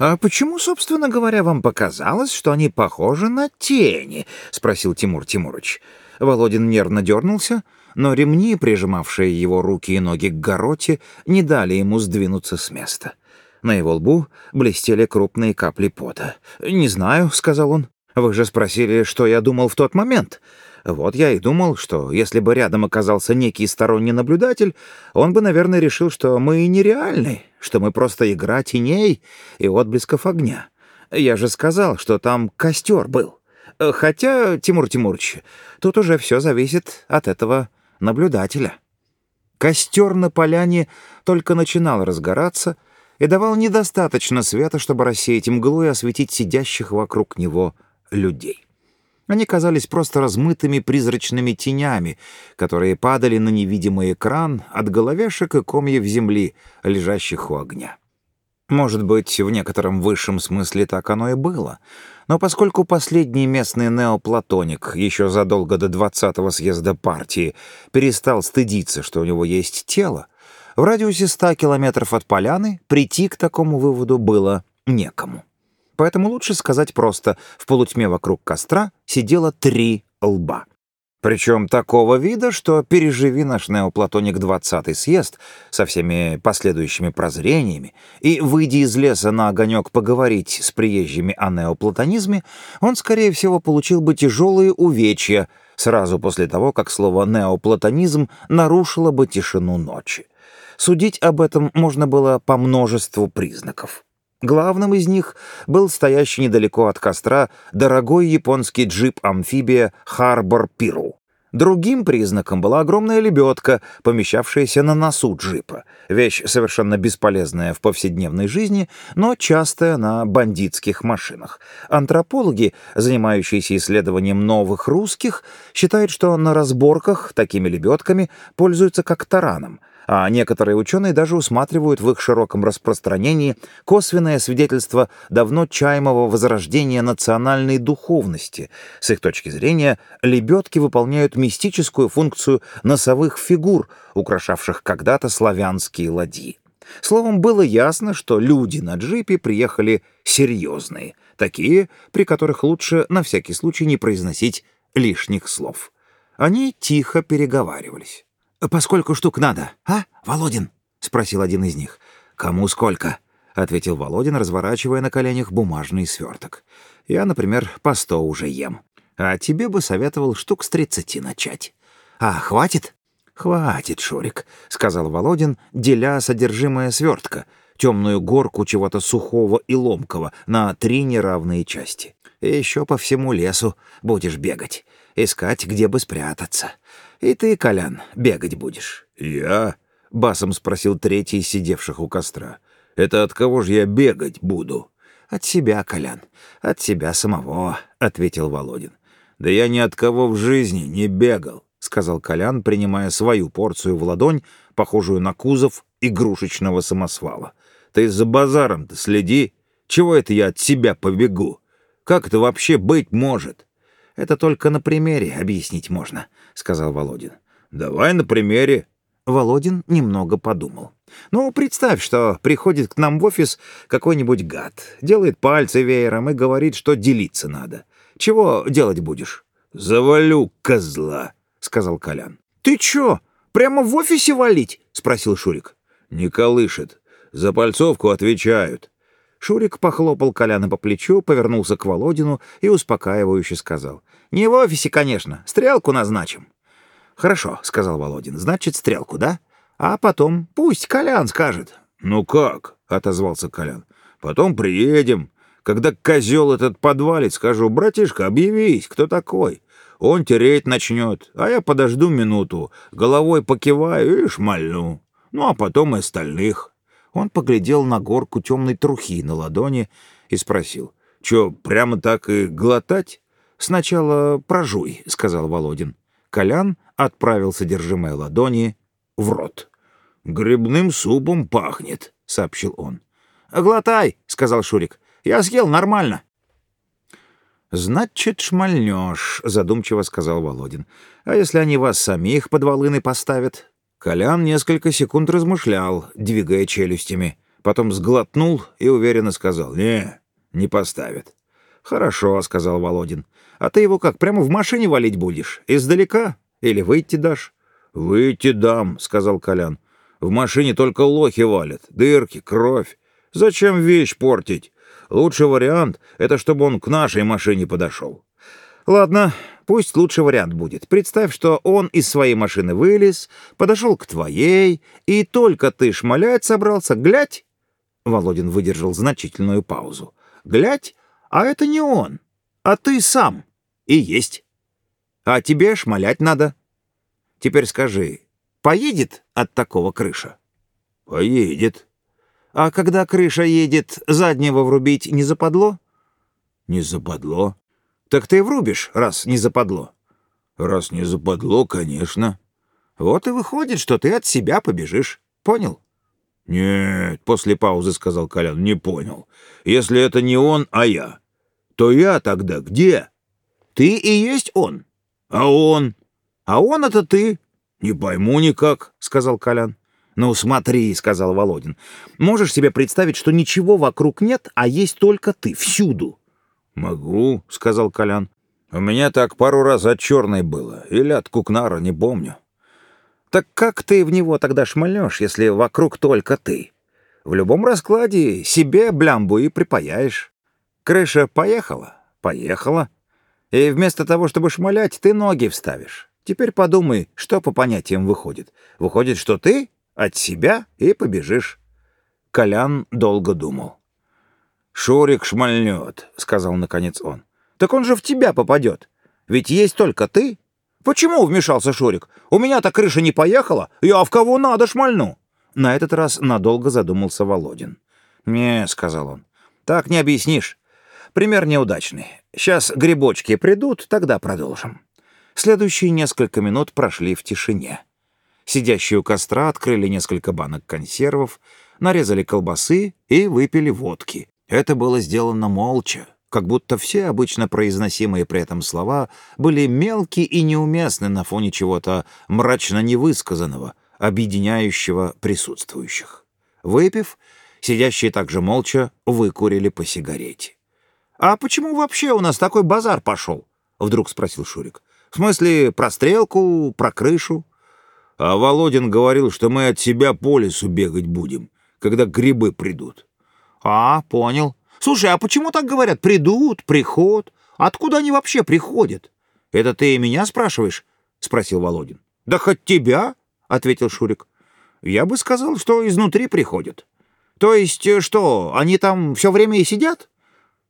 «А почему, собственно говоря, вам показалось, что они похожи на тени?» — спросил Тимур Тимурыч. Володин нервно дернулся, но ремни, прижимавшие его руки и ноги к гороте, не дали ему сдвинуться с места. На его лбу блестели крупные капли пота. «Не знаю», — сказал он. «Вы же спросили, что я думал в тот момент. Вот я и думал, что если бы рядом оказался некий сторонний наблюдатель, он бы, наверное, решил, что мы нереальны, что мы просто игра теней и отблесков огня. Я же сказал, что там костер был. Хотя, Тимур Тимурович, тут уже все зависит от этого наблюдателя. Костер на поляне только начинал разгораться и давал недостаточно света, чтобы рассеять мглу и осветить сидящих вокруг него людей. Они казались просто размытыми призрачными тенями, которые падали на невидимый экран от головешек и комьев земли, лежащих у огня. Может быть, в некотором высшем смысле так оно и было. Но поскольку последний местный неоплатоник еще задолго до 20-го съезда партии перестал стыдиться, что у него есть тело, в радиусе 100 километров от поляны прийти к такому выводу было некому. Поэтому лучше сказать просто, в полутьме вокруг костра сидело три лба. Причем такого вида, что переживи наш неоплатоник двадцатый съезд со всеми последующими прозрениями и, выйдя из леса на огонек поговорить с приезжими о неоплатонизме, он, скорее всего, получил бы тяжелые увечья сразу после того, как слово «неоплатонизм» нарушило бы тишину ночи. Судить об этом можно было по множеству признаков. Главным из них был стоящий недалеко от костра дорогой японский джип-амфибия «Харбор Пиру». Другим признаком была огромная лебедка, помещавшаяся на носу джипа. Вещь совершенно бесполезная в повседневной жизни, но частая на бандитских машинах. Антропологи, занимающиеся исследованием новых русских, считают, что на разборках такими лебедками пользуются как тараном — а некоторые ученые даже усматривают в их широком распространении косвенное свидетельство давно чаемого возрождения национальной духовности. С их точки зрения, лебедки выполняют мистическую функцию носовых фигур, украшавших когда-то славянские ладьи. Словом, было ясно, что люди на джипе приехали серьезные, такие, при которых лучше на всякий случай не произносить лишних слов. Они тихо переговаривались. «Поскольку штук надо, а, Володин?» — спросил один из них. «Кому сколько?» — ответил Володин, разворачивая на коленях бумажный сверток. «Я, например, по сто уже ем. А тебе бы советовал штук с тридцати начать. А, хватит?» «Хватит, Шурик», — сказал Володин, деля содержимое свертка, темную горку чего-то сухого и ломкого, на три неравные части. Еще по всему лесу будешь бегать, искать, где бы спрятаться. И ты, Колян, бегать будешь». «Я?» — басом спросил третий из сидевших у костра. «Это от кого же я бегать буду?» «От себя, Колян, от себя самого», — ответил Володин. «Да я ни от кого в жизни не бегал», — сказал Колян, принимая свою порцию в ладонь, похожую на кузов игрушечного самосвала. «Ты за базаром-то следи. Чего это я от себя побегу? Как это вообще быть может?» «Это только на примере объяснить можно», — сказал Володин. «Давай на примере». Володин немного подумал. «Ну, представь, что приходит к нам в офис какой-нибудь гад, делает пальцы веером и говорит, что делиться надо. Чего делать будешь?» «Завалю козла», — сказал Колян. «Ты чё, прямо в офисе валить?» — спросил Шурик. «Не колышет. За пальцовку отвечают». Шурик похлопал Коляна по плечу, повернулся к Володину и успокаивающе сказал. «Не в офисе, конечно. Стрелку назначим». «Хорошо», — сказал Володин. «Значит, стрелку, да? А потом пусть Колян скажет». «Ну как?» — отозвался Колян. «Потом приедем. Когда козел этот подвалит, скажу, братишка, объявись, кто такой. Он тереть начнет, а я подожду минуту, головой покиваю и шмальну. Ну, а потом и остальных». Он поглядел на горку темной трухи на ладони и спросил. «Чё, прямо так и глотать?» «Сначала прожуй», — сказал Володин. Колян отправил содержимое ладони в рот. «Грибным супом пахнет», — сообщил он. «Глотай», — сказал Шурик. «Я съел нормально». «Значит, шмальнешь», — задумчиво сказал Володин. «А если они вас самих под волыны поставят?» Колян несколько секунд размышлял, двигая челюстями. Потом сглотнул и уверенно сказал, «Не, не поставят». «Хорошо», — сказал Володин. «А ты его как, прямо в машине валить будешь? Издалека? Или выйти дашь?» «Выйти дам», — сказал Колян. «В машине только лохи валят, дырки, кровь. Зачем вещь портить? Лучший вариант — это чтобы он к нашей машине подошел». «Ладно, пусть лучший вариант будет. Представь, что он из своей машины вылез, подошел к твоей, и только ты шмалять собрался, глядь!» Володин выдержал значительную паузу. «Глядь, а это не он, а ты сам. И есть. А тебе шмалять надо. Теперь скажи, поедет от такого крыша?» «Поедет». «А когда крыша едет, заднего врубить не западло?» «Не западло». «Так ты врубишь, раз не западло». «Раз не западло, конечно». «Вот и выходит, что ты от себя побежишь. Понял?» «Нет», — после паузы сказал Колян, — «не понял. Если это не он, а я, то я тогда где?» «Ты и есть он». «А он?» «А он — это ты». «Не пойму никак», — сказал Колян. «Ну смотри», — сказал Володин, — «можешь себе представить, что ничего вокруг нет, а есть только ты, всюду?» «Могу», — сказал Колян. «У меня так пару раз от черной было, или от кукнара, не помню». «Так как ты в него тогда шмальнешь, если вокруг только ты? В любом раскладе себе блямбу и припаяешь. Крыша поехала? Поехала. И вместо того, чтобы шмалять, ты ноги вставишь. Теперь подумай, что по понятиям выходит. Выходит, что ты от себя и побежишь». Колян долго думал. «Шурик шмальнет», — сказал наконец он. «Так он же в тебя попадет. Ведь есть только ты. Почему вмешался Шурик? У меня-то крыша не поехала, я в кого надо шмальну». На этот раз надолго задумался Володин. «Не», — сказал он, — «так не объяснишь. Пример неудачный. Сейчас грибочки придут, тогда продолжим». Следующие несколько минут прошли в тишине. Сидящие у костра открыли несколько банок консервов, нарезали колбасы и выпили водки. Это было сделано молча, как будто все обычно произносимые при этом слова были мелки и неуместны на фоне чего-то мрачно невысказанного, объединяющего присутствующих. Выпив, сидящие также молча выкурили по сигарете. «А почему вообще у нас такой базар пошел?» — вдруг спросил Шурик. «В смысле, про стрелку, про крышу?» «А Володин говорил, что мы от себя по лесу бегать будем, когда грибы придут». «А, понял. Слушай, а почему так говорят? Придут, приход. Откуда они вообще приходят? Это ты и меня спрашиваешь? Спросил Володин. Да хоть тебя, ответил Шурик. Я бы сказал, что изнутри приходят. То есть э, что, они там все время и сидят?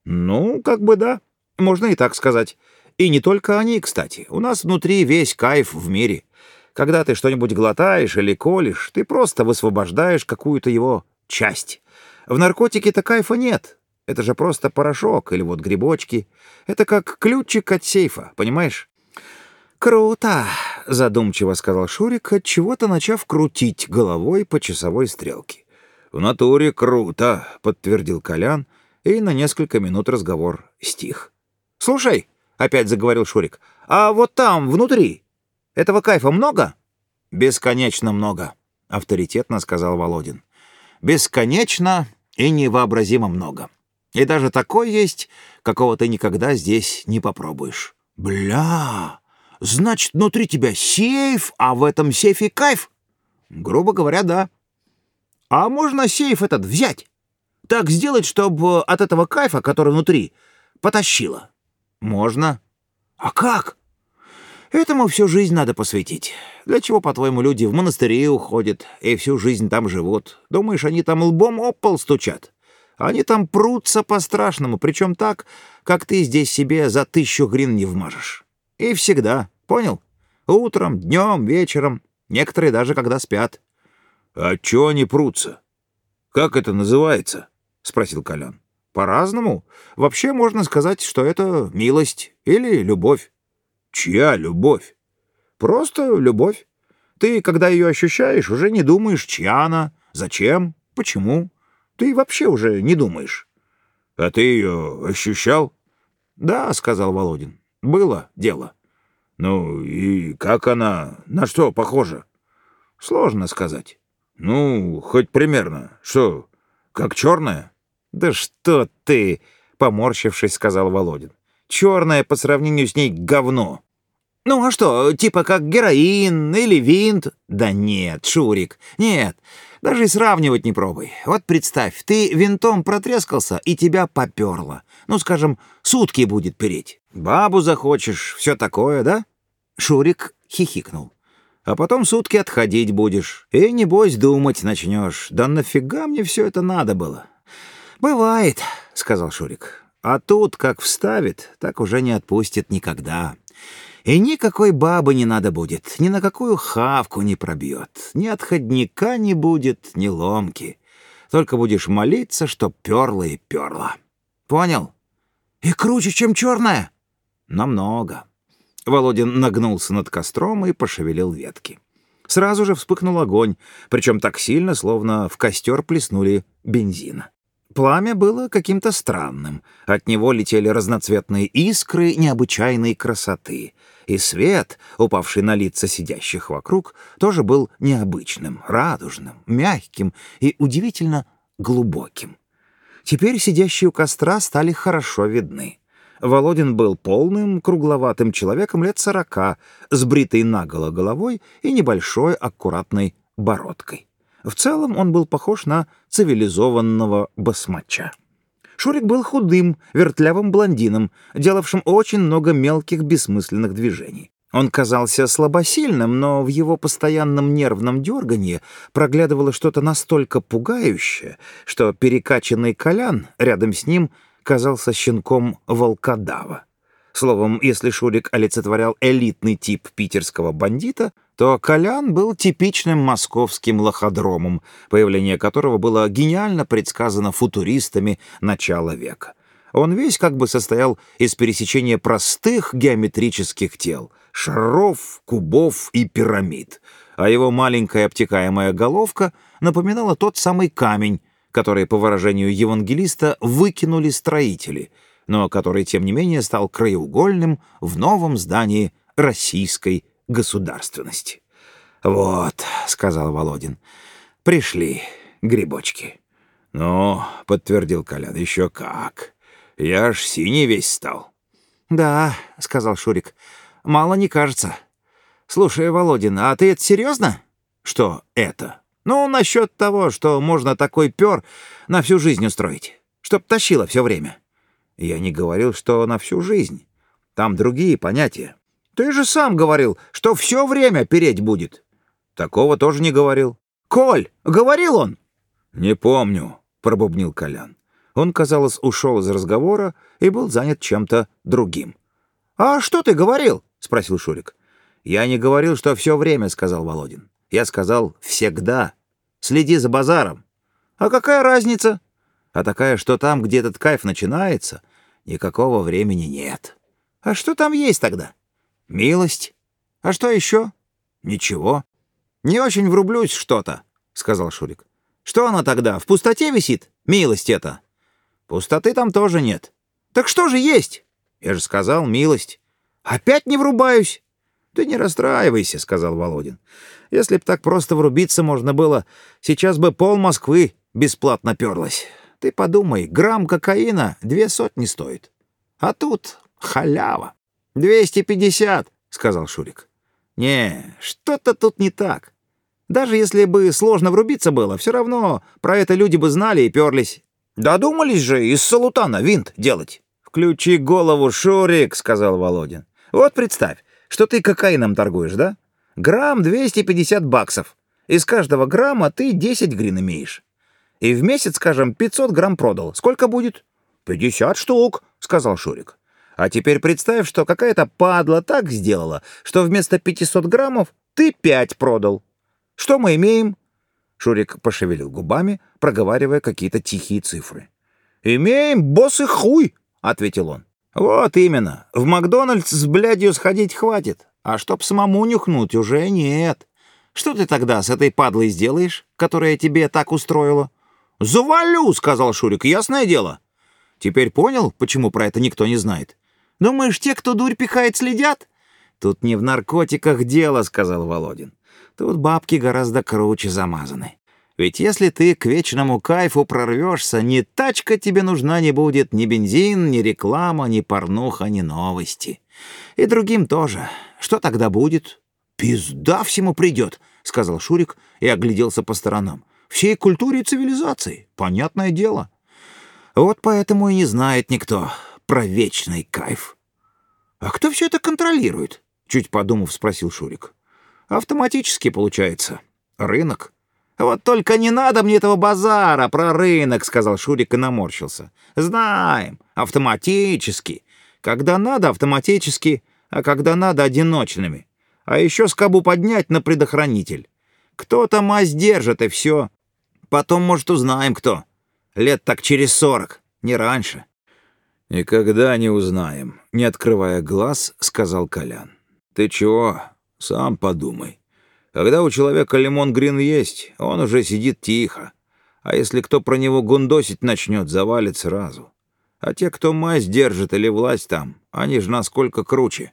Ну, как бы да. Можно и так сказать. И не только они, кстати. У нас внутри весь кайф в мире. Когда ты что-нибудь глотаешь или колешь, ты просто высвобождаешь какую-то его часть. В наркотике-то кайфа нет. Это же просто порошок или вот грибочки. Это как ключик от сейфа, понимаешь? «Круто!» — задумчиво сказал Шурик, от чего то начав крутить головой по часовой стрелке. «В натуре круто!» — подтвердил Колян, и на несколько минут разговор стих. «Слушай!» — опять заговорил Шурик. «А вот там, внутри, этого кайфа много?» «Бесконечно много», — авторитетно сказал Володин. «Бесконечно и невообразимо много. И даже такой есть, какого ты никогда здесь не попробуешь. Бля, значит, внутри тебя сейф, а в этом сейфе кайф? Грубо говоря, да. А можно сейф этот взять? Так сделать, чтобы от этого кайфа, который внутри, потащило? Можно. А как? Этому всю жизнь надо посвятить. Для чего, по-твоему, люди в монастыри уходят и всю жизнь там живут? Думаешь, они там лбом об пол стучат? Они там прутся по-страшному, причем так, как ты здесь себе за тысячу грин не вмажешь. И всегда, понял? Утром, днем, вечером, некоторые даже когда спят. — А чё они прутся? Как это называется? — спросил Колян. — По-разному. Вообще можно сказать, что это милость или любовь. — Чья любовь? — Просто любовь. Ты, когда ее ощущаешь, уже не думаешь, чья она, зачем, почему. Ты вообще уже не думаешь. — А ты ее ощущал? — Да, — сказал Володин. — Было дело. — Ну и как она? На что похожа? — Сложно сказать. — Ну, хоть примерно. Что, Как черная? Да что ты, поморщившись, сказал Володин. Черное по сравнению с ней говно. Ну а что, типа как героин или винт? Да нет, Шурик, нет. Даже и сравнивать не пробуй. Вот представь, ты винтом протрескался, и тебя поперло. Ну, скажем, сутки будет переть. Бабу захочешь, все такое, да? Шурик хихикнул. А потом сутки отходить будешь. И, небось, думать начнешь. Да нафига мне все это надо было? «Бывает», — сказал Шурик. «А тут, как вставит, так уже не отпустит никогда. И никакой бабы не надо будет, ни на какую хавку не пробьет, ни отходника не будет, ни ломки. Только будешь молиться, чтоб перла и перла. Понял? И круче, чем черная? Намного». Володин нагнулся над костром и пошевелил ветки. Сразу же вспыхнул огонь, причем так сильно, словно в костер плеснули бензина. Пламя было каким-то странным. От него летели разноцветные искры необычайной красоты. И свет, упавший на лица сидящих вокруг, тоже был необычным, радужным, мягким и удивительно глубоким. Теперь сидящие у костра стали хорошо видны. Володин был полным, кругловатым человеком лет сорока, с бритой наголо головой и небольшой аккуратной бородкой. В целом он был похож на цивилизованного басмача. Шурик был худым, вертлявым блондином, делавшим очень много мелких бессмысленных движений. Он казался слабосильным, но в его постоянном нервном дергании проглядывало что-то настолько пугающее, что перекачанный Колян рядом с ним казался щенком волкодава. Словом, если Шурик олицетворял элитный тип питерского бандита, то Колян был типичным московским лоходромом, появление которого было гениально предсказано футуристами начала века. Он весь как бы состоял из пересечения простых геометрических тел — шаров, кубов и пирамид, а его маленькая обтекаемая головка напоминала тот самый камень, который, по выражению евангелиста, выкинули строители — но который, тем не менее, стал краеугольным в новом здании российской государственности. «Вот», — сказал Володин, — «пришли грибочки». «Ну», — подтвердил Колян, — «еще как. Я аж синий весь стал». «Да», — сказал Шурик, — «мало не кажется. Слушай, Володин, а ты это серьезно?» «Что это?» «Ну, насчет того, что можно такой пер на всю жизнь устроить, чтоб тащило все время». Я не говорил, что на всю жизнь. Там другие понятия. Ты же сам говорил, что все время переть будет. Такого тоже не говорил. Коль, говорил он? Не помню, пробубнил Колян. Он, казалось, ушел из разговора и был занят чем-то другим. «А что ты говорил?» — спросил Шурик. «Я не говорил, что все время», — сказал Володин. «Я сказал «всегда». Следи за базаром». «А какая разница?» «А такая, что там, где этот кайф начинается, никакого времени нет. А что там есть тогда? Милость. А что еще? Ничего. Не очень врублюсь что-то, сказал Шурик. Что она тогда, в пустоте висит? Милость это. Пустоты там тоже нет. Так что же есть? Я же сказал, милость. Опять не врубаюсь. Ты не расстраивайся, сказал Володин. Если б так просто врубиться можно было, сейчас бы пол Москвы бесплатно перлась. Ты подумай, грамм кокаина две сотни стоит. А тут халява. «Двести пятьдесят», — сказал Шурик. «Не, что-то тут не так. Даже если бы сложно врубиться было, все равно про это люди бы знали и перлись. Додумались же из салутана винт делать». «Включи голову, Шурик», — сказал Володин. «Вот представь, что ты кокаином торгуешь, да? Грамм 250 баксов. Из каждого грамма ты 10 грин имеешь и в месяц, скажем, 500 грамм продал. Сколько будет? 50 штук, сказал Шурик. А теперь представь, что какая-то падла так сделала, что вместо 500 граммов ты 5 продал. Что мы имеем? Шурик пошевелил губами, проговаривая какие-то тихие цифры. «Имеем босс и хуй!» — ответил он. «Вот именно. В Макдональдс с блядью сходить хватит, а чтоб самому нюхнуть уже нет. Что ты тогда с этой падлой сделаешь, которая тебе так устроила?» «Завалю!» — сказал Шурик. «Ясное дело». «Теперь понял, почему про это никто не знает?» «Думаешь, те, кто дурь пихает, следят?» «Тут не в наркотиках дело», — сказал Володин. «Тут бабки гораздо круче замазаны. Ведь если ты к вечному кайфу прорвешься, ни тачка тебе нужна не будет, ни бензин, ни реклама, ни порнуха, ни новости. И другим тоже. Что тогда будет? Пизда всему придет, сказал Шурик и огляделся по сторонам. Всей культуре и цивилизации, понятное дело. Вот поэтому и не знает никто про вечный кайф. А кто все это контролирует? Чуть подумав, спросил Шурик. Автоматически получается. Рынок. «Вот только не надо мне этого базара про рынок», — сказал Шурик и наморщился. «Знаем, автоматически. Когда надо, автоматически, а когда надо, одиночными. А еще скобу поднять на предохранитель. Кто-то мазь держит, и все. Потом, может, узнаем, кто. Лет так через сорок, не раньше». «Никогда не узнаем», — не открывая глаз, сказал Колян. «Ты чего? Сам подумай. Когда у человека лимон грин есть, он уже сидит тихо. А если кто про него гундосить начнет, завалит сразу. А те, кто мазь держит или власть там, они же насколько круче.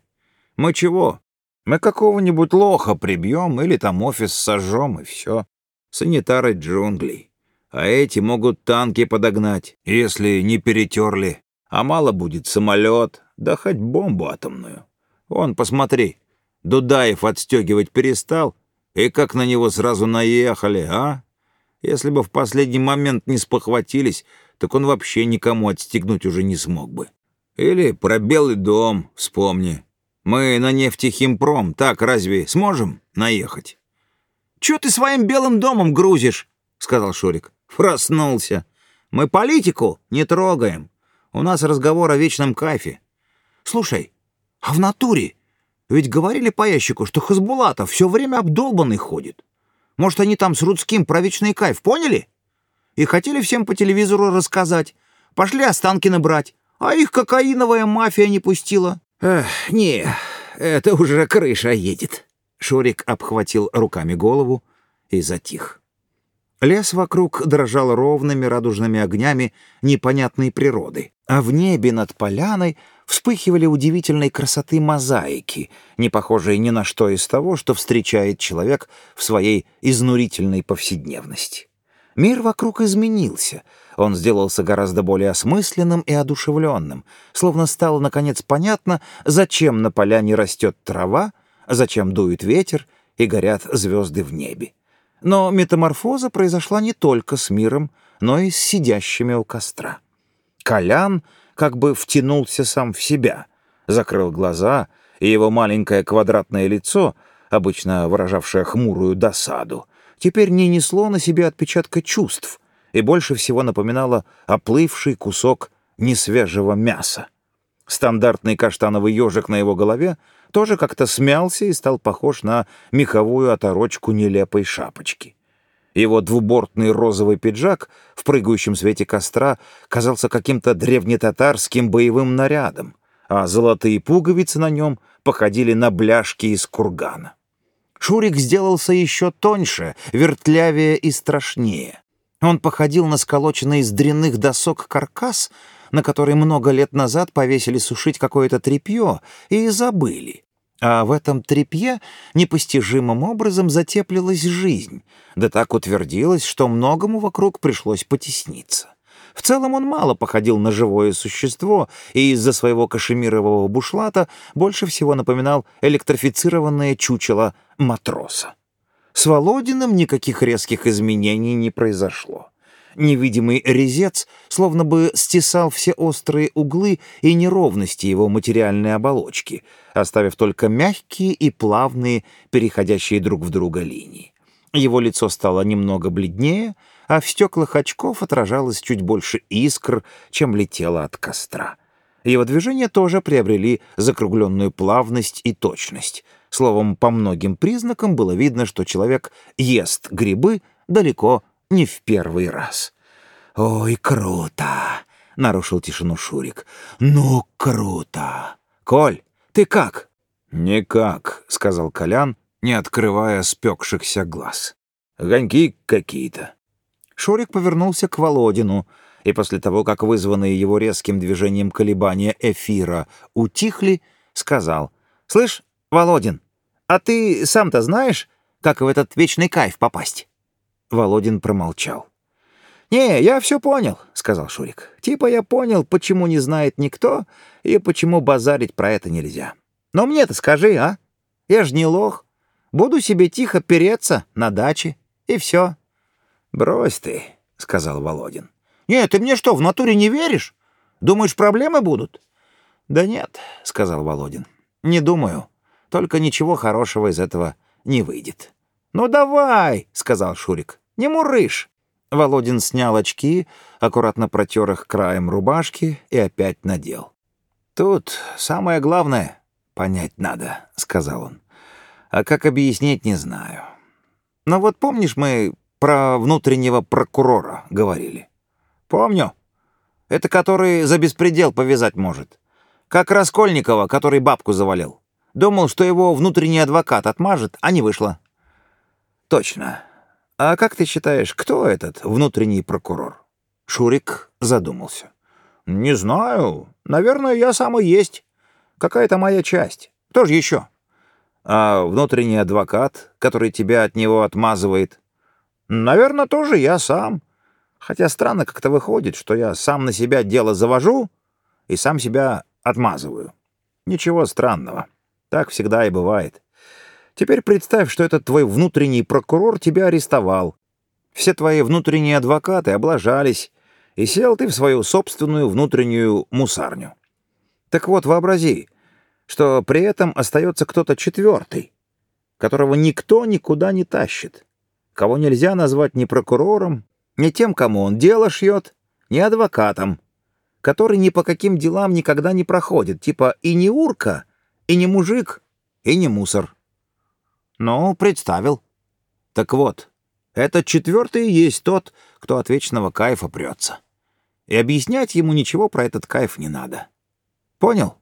Мы чего? Мы какого-нибудь лоха прибьем или там офис сожжем, и все. Санитары джунглей. А эти могут танки подогнать, если не перетерли. А мало будет самолет, да хоть бомбу атомную. Вон, посмотри, Дудаев отстегивать перестал, и как на него сразу наехали, а? Если бы в последний момент не спохватились, так он вообще никому отстегнуть уже не смог бы. Или про Белый дом, вспомни. Мы на нефтехимпром, так разве сможем наехать? «Чё ты своим белым домом грузишь?» — сказал Шурик. «Проснулся. Мы политику не трогаем. У нас разговор о вечном кайфе. Слушай, а в натуре ведь говорили по ящику, что Хасбулатов все время обдолбанный ходит. Может, они там с Рудским про вечный кайф, поняли? И хотели всем по телевизору рассказать. Пошли Останкина брать, а их кокаиновая мафия не пустила. Эх, не, это уже крыша едет. Шурик обхватил руками голову и затих. Лес вокруг дрожал ровными радужными огнями непонятной природы, а в небе над поляной вспыхивали удивительной красоты мозаики, не похожие ни на что из того, что встречает человек в своей изнурительной повседневности. Мир вокруг изменился, он сделался гораздо более осмысленным и одушевленным, словно стало, наконец, понятно, зачем на поляне растет трава, зачем дует ветер и горят звезды в небе. Но метаморфоза произошла не только с миром, но и с сидящими у костра. Колян как бы втянулся сам в себя, закрыл глаза, и его маленькое квадратное лицо, обычно выражавшее хмурую досаду, теперь не несло на себе отпечатка чувств и больше всего напоминало оплывший кусок несвежего мяса. Стандартный каштановый ежик на его голове тоже как-то смялся и стал похож на меховую оторочку нелепой шапочки. Его двубортный розовый пиджак в прыгающем свете костра казался каким-то древнетатарским боевым нарядом, а золотые пуговицы на нем походили на бляшки из кургана. Шурик сделался еще тоньше, вертлявее и страшнее. Он походил на сколоченный из дрянных досок каркас — на который много лет назад повесили сушить какое-то тряпье и забыли. А в этом тряпье непостижимым образом затеплилась жизнь, да так утвердилась, что многому вокруг пришлось потесниться. В целом он мало походил на живое существо и из-за своего кашемирового бушлата больше всего напоминал электрифицированное чучело матроса. С Володиным никаких резких изменений не произошло. Невидимый резец словно бы стесал все острые углы и неровности его материальной оболочки, оставив только мягкие и плавные, переходящие друг в друга линии. Его лицо стало немного бледнее, а в стеклах очков отражалось чуть больше искр, чем летело от костра. Его движения тоже приобрели закругленную плавность и точность. Словом, по многим признакам было видно, что человек ест грибы далеко не в первый раз. «Ой, круто!» — нарушил тишину Шурик. «Ну, круто! Коль, ты как?» «Никак», — сказал Колян, не открывая спекшихся глаз. «Огоньки какие-то». Шурик повернулся к Володину, и после того, как вызванные его резким движением колебания эфира утихли, сказал, «Слышь, Володин, а ты сам-то знаешь, как в этот вечный кайф попасть?» Володин промолчал. «Не, я все понял», — сказал Шурик. «Типа я понял, почему не знает никто и почему базарить про это нельзя. Но мне-то скажи, а? Я ж не лох. Буду себе тихо переться на даче, и все». «Брось ты», — сказал Володин. «Нет, ты мне что, в натуре не веришь? Думаешь, проблемы будут?» «Да нет», — сказал Володин. «Не думаю. Только ничего хорошего из этого не выйдет». «Ну давай», — сказал Шурик. «Не мурыш». Володин снял очки, аккуратно протер их краем рубашки и опять надел. «Тут самое главное понять надо», — сказал он. «А как объяснить, не знаю. Но вот помнишь, мы про внутреннего прокурора говорили?» «Помню. Это который за беспредел повязать может. Как Раскольникова, который бабку завалил. Думал, что его внутренний адвокат отмажет, а не вышло». «Точно. «А как ты считаешь, кто этот внутренний прокурор?» Шурик задумался. «Не знаю. Наверное, я сам и есть. Какая-то моя часть. Кто же еще?» «А внутренний адвокат, который тебя от него отмазывает?» «Наверное, тоже я сам. Хотя странно как-то выходит, что я сам на себя дело завожу и сам себя отмазываю. Ничего странного. Так всегда и бывает. Теперь представь, что этот твой внутренний прокурор тебя арестовал. Все твои внутренние адвокаты облажались, и сел ты в свою собственную внутреннюю мусарню. Так вот, вообрази, что при этом остается кто-то четвертый, которого никто никуда не тащит, кого нельзя назвать ни прокурором, ни тем, кому он дело шьет, ни адвокатом, который ни по каким делам никогда не проходит, типа и не урка, и не мужик, и не мусор. Ну, представил. Так вот, этот четвертый есть тот, кто от вечного кайфа прется. И объяснять ему ничего про этот кайф не надо. Понял?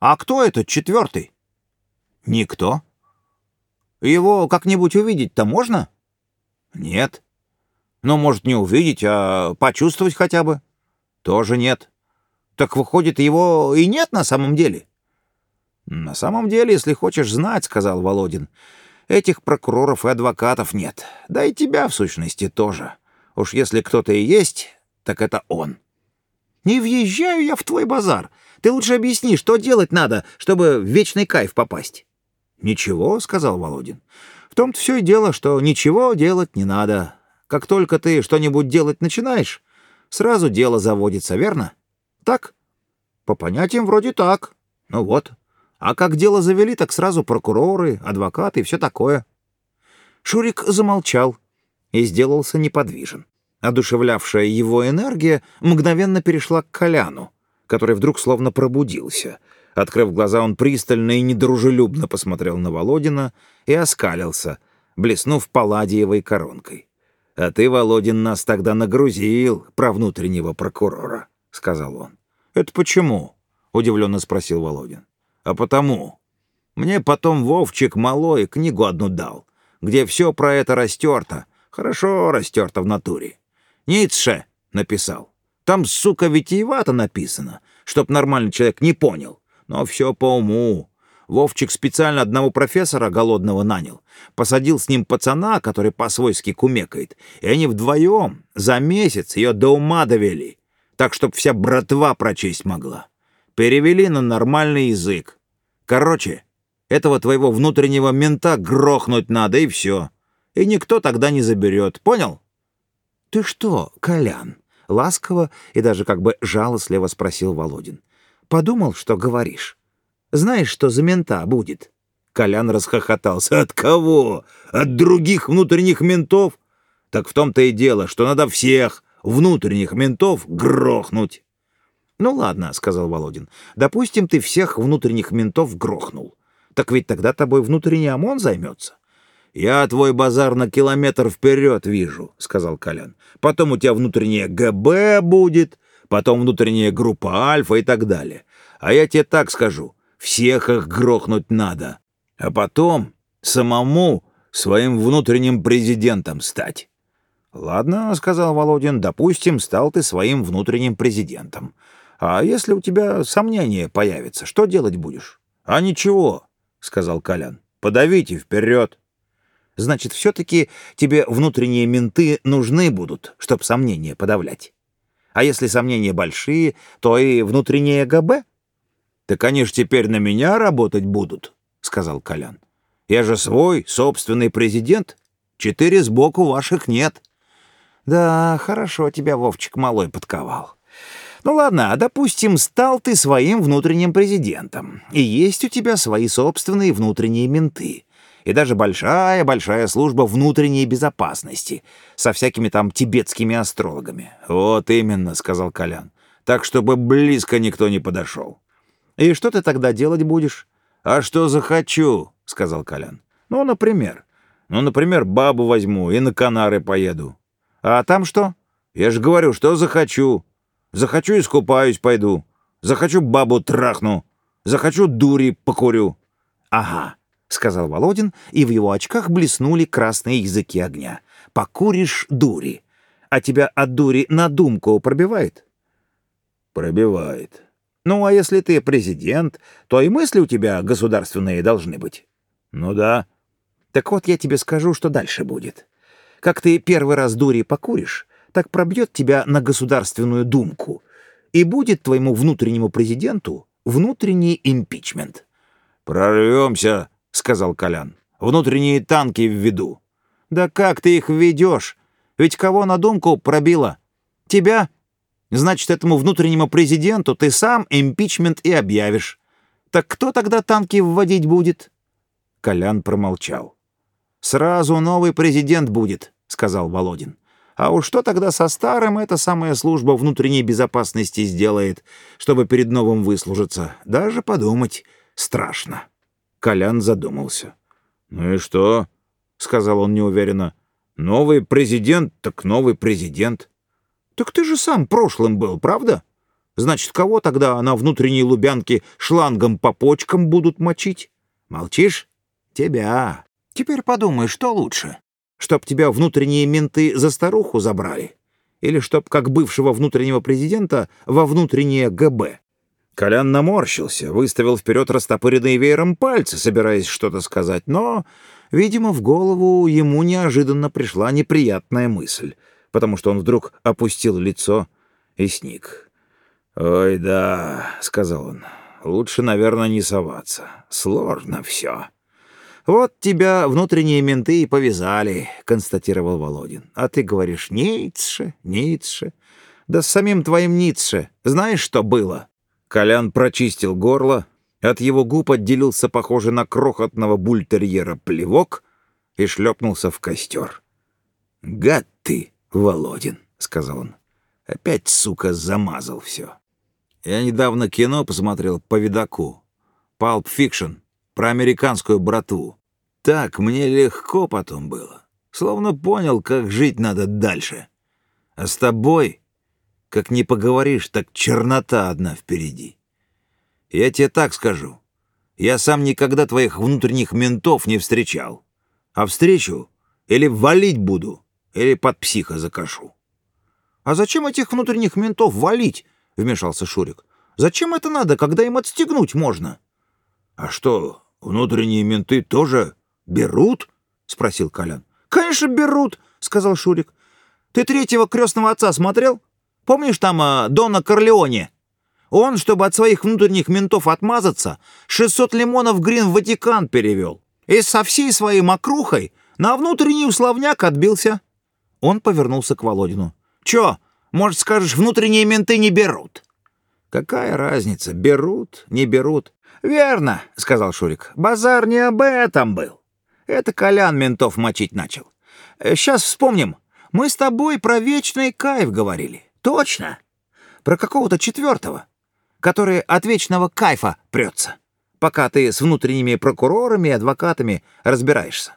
А кто этот четвертый? Никто. Его как-нибудь увидеть-то можно? Нет. Ну, может, не увидеть, а почувствовать хотя бы? Тоже нет. Так выходит, его и нет на самом деле? «На самом деле, если хочешь знать, — сказал Володин, — этих прокуроров и адвокатов нет. Да и тебя, в сущности, тоже. Уж если кто-то и есть, так это он». «Не въезжаю я в твой базар. Ты лучше объясни, что делать надо, чтобы в вечный кайф попасть». «Ничего», — сказал Володин. «В том-то все и дело, что ничего делать не надо. Как только ты что-нибудь делать начинаешь, сразу дело заводится, верно? Так?» «По понятиям вроде так. Ну вот». А как дело завели, так сразу прокуроры, адвокаты и все такое. Шурик замолчал и сделался неподвижен. Одушевлявшая его энергия мгновенно перешла к Коляну, который вдруг словно пробудился. Открыв глаза, он пристально и недружелюбно посмотрел на Володина и оскалился, блеснув палладиевой коронкой. «А ты, Володин, нас тогда нагрузил про внутреннего прокурора», — сказал он. «Это почему?» — удивленно спросил Володин а потому. Мне потом Вовчик малой книгу одну дал, где все про это растерто, хорошо растерто в натуре. Ницше написал. Там, сука, витиевато написано, чтоб нормальный человек не понял, но все по уму. Вовчик специально одного профессора голодного нанял, посадил с ним пацана, который по-свойски кумекает, и они вдвоем за месяц ее до ума довели, так, чтоб вся братва прочесть могла. Перевели на нормальный язык. Короче, этого твоего внутреннего мента грохнуть надо, и все. И никто тогда не заберет. Понял? Ты что, Колян? Ласково и даже как бы жалостливо спросил Володин. Подумал, что говоришь. Знаешь, что за мента будет? Колян расхохотался. От кого? От других внутренних ментов? Так в том-то и дело, что надо всех внутренних ментов грохнуть. «Ну ладно», — сказал Володин. «Допустим, ты всех внутренних ментов грохнул. Так ведь тогда тобой внутренний ОМОН займется». «Я твой базар на километр вперед вижу», — сказал Колян. «Потом у тебя внутренняя ГБ будет, потом внутренняя группа Альфа и так далее. А я тебе так скажу, всех их грохнуть надо. А потом самому своим внутренним президентом стать». «Ладно», — сказал Володин, — «допустим, стал ты своим внутренним президентом. А если у тебя сомнения появятся, что делать будешь? А ничего, сказал Колян. Подавите вперед. Значит, все-таки тебе внутренние менты нужны будут, чтобы сомнения подавлять. А если сомнения большие, то и внутреннее ГБ. «Так они ж теперь на меня работать будут», — сказал Колян. «Я же свой, собственный президент. Четыре сбоку ваших нет». «Да, хорошо тебя Вовчик малой подковал. Ну ладно, а допустим, стал ты своим внутренним президентом, и есть у тебя свои собственные внутренние менты» и даже большая-большая служба внутренней безопасности со всякими там тибетскими астрологами. «Вот именно», — сказал Колян, — «так, чтобы близко никто не подошел». «И что ты тогда делать будешь?» «А что захочу», — сказал Колян. «Ну, например». «Ну, например, бабу возьму и на Канары поеду». «А там что?» «Я же говорю, что захочу. Захочу искупаюсь пойду. Захочу бабу трахну. Захочу дури покурю». «Ага», — сказал Володин, и в его очках блеснули красные языки огня. «Покуришь дури. А тебя от дури на думку пробивает?» «Пробивает». «Ну, а если ты президент, то и мысли у тебя государственные должны быть». «Ну да». «Так вот я тебе скажу, что дальше будет. Как ты первый раз дури покуришь, так пробьет тебя на государственную думку, и будет твоему внутреннему президенту внутренний импичмент». «Прорвемся», — сказал Колян. «Внутренние танки в виду». «Да как ты их введешь? Ведь кого на думку пробило? Тебя? Значит, этому внутреннему президенту ты сам импичмент и объявишь. Так кто тогда танки вводить будет?» Колян промолчал. «Сразу новый президент будет», — сказал Володин. «А уж что тогда со старым эта самая служба внутренней безопасности сделает, чтобы перед новым выслужиться? Даже подумать страшно». Колян задумался. «Ну и что?» — сказал он неуверенно. «Новый президент, так новый президент». «Так ты же сам прошлым был, правда? Значит, кого тогда на внутренней Лубянке шлангом по почкам будут мочить? Молчишь? Тебя. Теперь подумай, что лучше? Чтоб тебя внутренние менты за старуху забрали? Или чтоб, как бывшего внутреннего президента, во внутреннее ГБ?» Колян наморщился, выставил вперед растопыренные веером пальцы, собираясь что-то сказать, но, видимо, в голову ему неожиданно пришла неприятная мысль, потому что он вдруг опустил лицо и сник. «Ой, да», — сказал он, — «лучше, наверное, не соваться. Сложно все». «Вот тебя внутренние менты и повязали», — констатировал Володин. «А ты говоришь, Ницше, Ницше. Да с самим твоим Ницше знаешь, что было?» Колян прочистил горло, от его губ отделился похожий на крохотного бультерьера плевок и шлепнулся в костер. «Гад ты, Володин», — сказал он. «Опять, сука, замазал все. Я недавно кино посмотрел по видаку. Pulp Fiction, про американскую братву. Так мне легко потом было. Словно понял, как жить надо дальше. А с тобой как не поговоришь, так чернота одна впереди. Я тебе так скажу. Я сам никогда твоих внутренних ментов не встречал. А встречу или валить буду, или под психа закашу. «А зачем этих внутренних ментов валить?» — вмешался Шурик. «Зачем это надо, когда им отстегнуть можно?» «А что, внутренние менты тоже берут?» — спросил Колян. «Конечно берут», — сказал Шурик. «Ты третьего крестного отца смотрел?» Помнишь там э, Дона Корлеоне? Он, чтобы от своих внутренних ментов отмазаться, 600 лимонов Грин в Ватикан перевел. И со всей своей мокрухой на внутренний условняк отбился. Он повернулся к Володину. «Чё, может, скажешь, внутренние менты не берут?» «Какая разница, берут, не берут?» «Верно», — сказал Шурик. «Базар не об этом был. Это Колян ментов мочить начал. Сейчас вспомним. Мы с тобой про вечный кайф говорили. Точно. Про какого-то четвертого, который от вечного кайфа прется, пока ты с внутренними прокурорами и адвокатами разбираешься.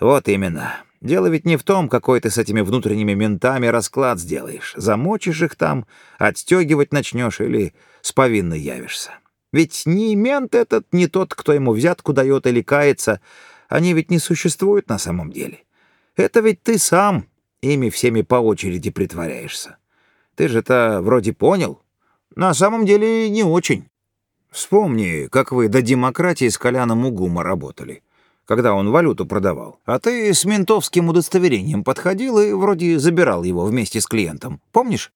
Вот именно. Дело ведь не в том, какой ты с этими внутренними ментами расклад сделаешь. Замочишь их там, отстегивать начнешь или с повинной явишься. Ведь ни мент этот, ни тот, кто ему взятку дает или кается, они ведь не существуют на самом деле. Это ведь ты сам ими всеми по очереди притворяешься. Ты же это вроде понял. На самом деле не очень. Вспомни, как вы до демократии с Коляном Угума работали. когда он валюту продавал. А ты с ментовским удостоверением подходил и вроде забирал его вместе с клиентом. Помнишь?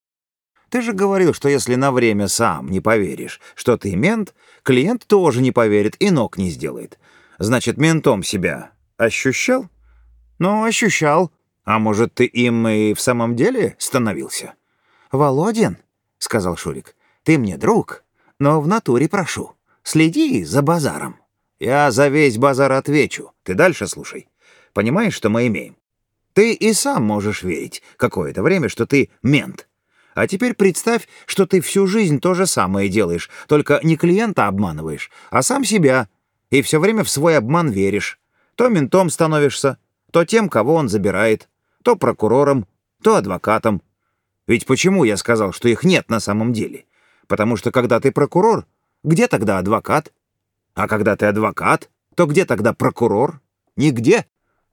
Ты же говорил, что если на время сам не поверишь, что ты мент, клиент тоже не поверит и ног не сделает. Значит, ментом себя ощущал? Ну, ощущал. А может, ты им и в самом деле становился? Володин, — сказал Шурик, — ты мне друг, но в натуре прошу, следи за базаром. Я за весь базар отвечу. Ты дальше слушай. Понимаешь, что мы имеем? Ты и сам можешь верить какое-то время, что ты мент. А теперь представь, что ты всю жизнь то же самое делаешь, только не клиента обманываешь, а сам себя, и все время в свой обман веришь. То ментом становишься, то тем, кого он забирает, то прокурором, то адвокатом. Ведь почему я сказал, что их нет на самом деле? Потому что когда ты прокурор, где тогда адвокат? А когда ты адвокат, то где тогда прокурор? Нигде.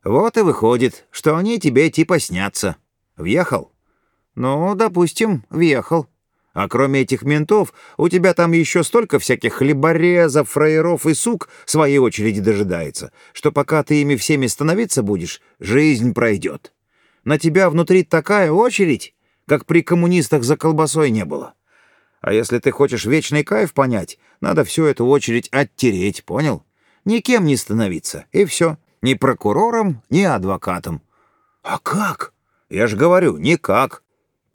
Вот и выходит, что они тебе типа снятся. Въехал? Ну, допустим, въехал. А кроме этих ментов, у тебя там еще столько всяких хлеборезов, фраеров и сук в своей очереди дожидается, что пока ты ими всеми становиться будешь, жизнь пройдет. На тебя внутри такая очередь, как при коммунистах за колбасой не было. А если ты хочешь вечный кайф понять, надо всю эту очередь оттереть, понял? Никем не становиться, и все. Ни прокурором, ни адвокатом. А как? Я же говорю, никак.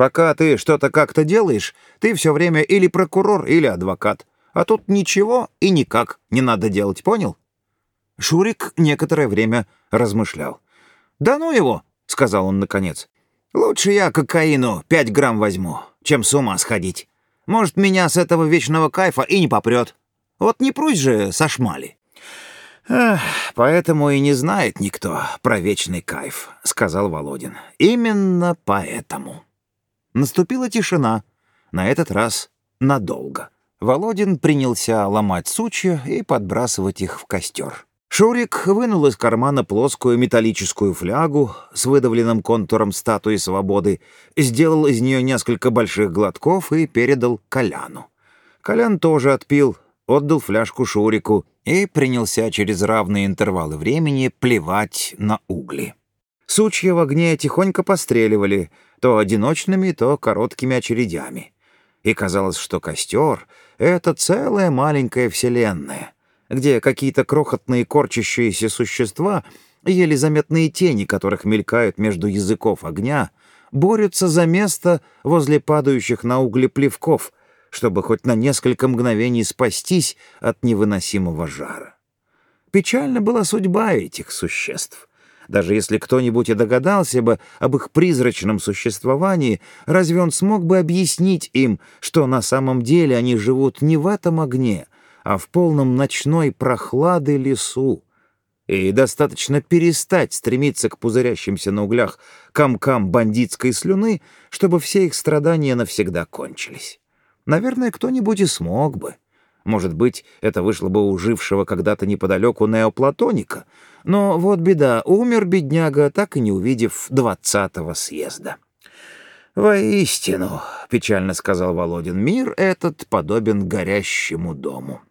Пока ты что-то как-то делаешь, ты все время или прокурор, или адвокат. А тут ничего и никак не надо делать, понял? Шурик некоторое время размышлял. «Да ну его!» — сказал он наконец. «Лучше я кокаину пять грамм возьму, чем с ума сходить. Может, меня с этого вечного кайфа и не попрет. Вот не прусь же со шмали». «Эх, поэтому и не знает никто про вечный кайф», — сказал Володин. «Именно поэтому». Наступила тишина, на этот раз надолго. Володин принялся ломать сучья и подбрасывать их в костер. Шурик вынул из кармана плоскую металлическую флягу с выдавленным контуром статуи свободы, сделал из нее несколько больших глотков и передал Коляну. Колян тоже отпил, отдал фляжку Шурику и принялся через равные интервалы времени плевать на угли. Сучья в огне тихонько постреливали, то одиночными, то короткими очередями. И казалось, что костер — это целая маленькая вселенная — где какие-то крохотные корчащиеся существа, еле заметные тени которых мелькают между языков огня, борются за место возле падающих на угли плевков, чтобы хоть на несколько мгновений спастись от невыносимого жара. Печальна была судьба этих существ. Даже если кто-нибудь и догадался бы об их призрачном существовании, разве он смог бы объяснить им, что на самом деле они живут не в этом огне, а в полном ночной прохлады лесу. И достаточно перестать стремиться к пузырящимся на углях комкам бандитской слюны, чтобы все их страдания навсегда кончились. Наверное, кто-нибудь и смог бы. Может быть, это вышло бы у жившего когда-то неподалеку неоплатоника. Но вот беда, умер бедняга, так и не увидев двадцатого съезда. «Воистину», — печально сказал Володин, — «мир этот подобен горящему дому».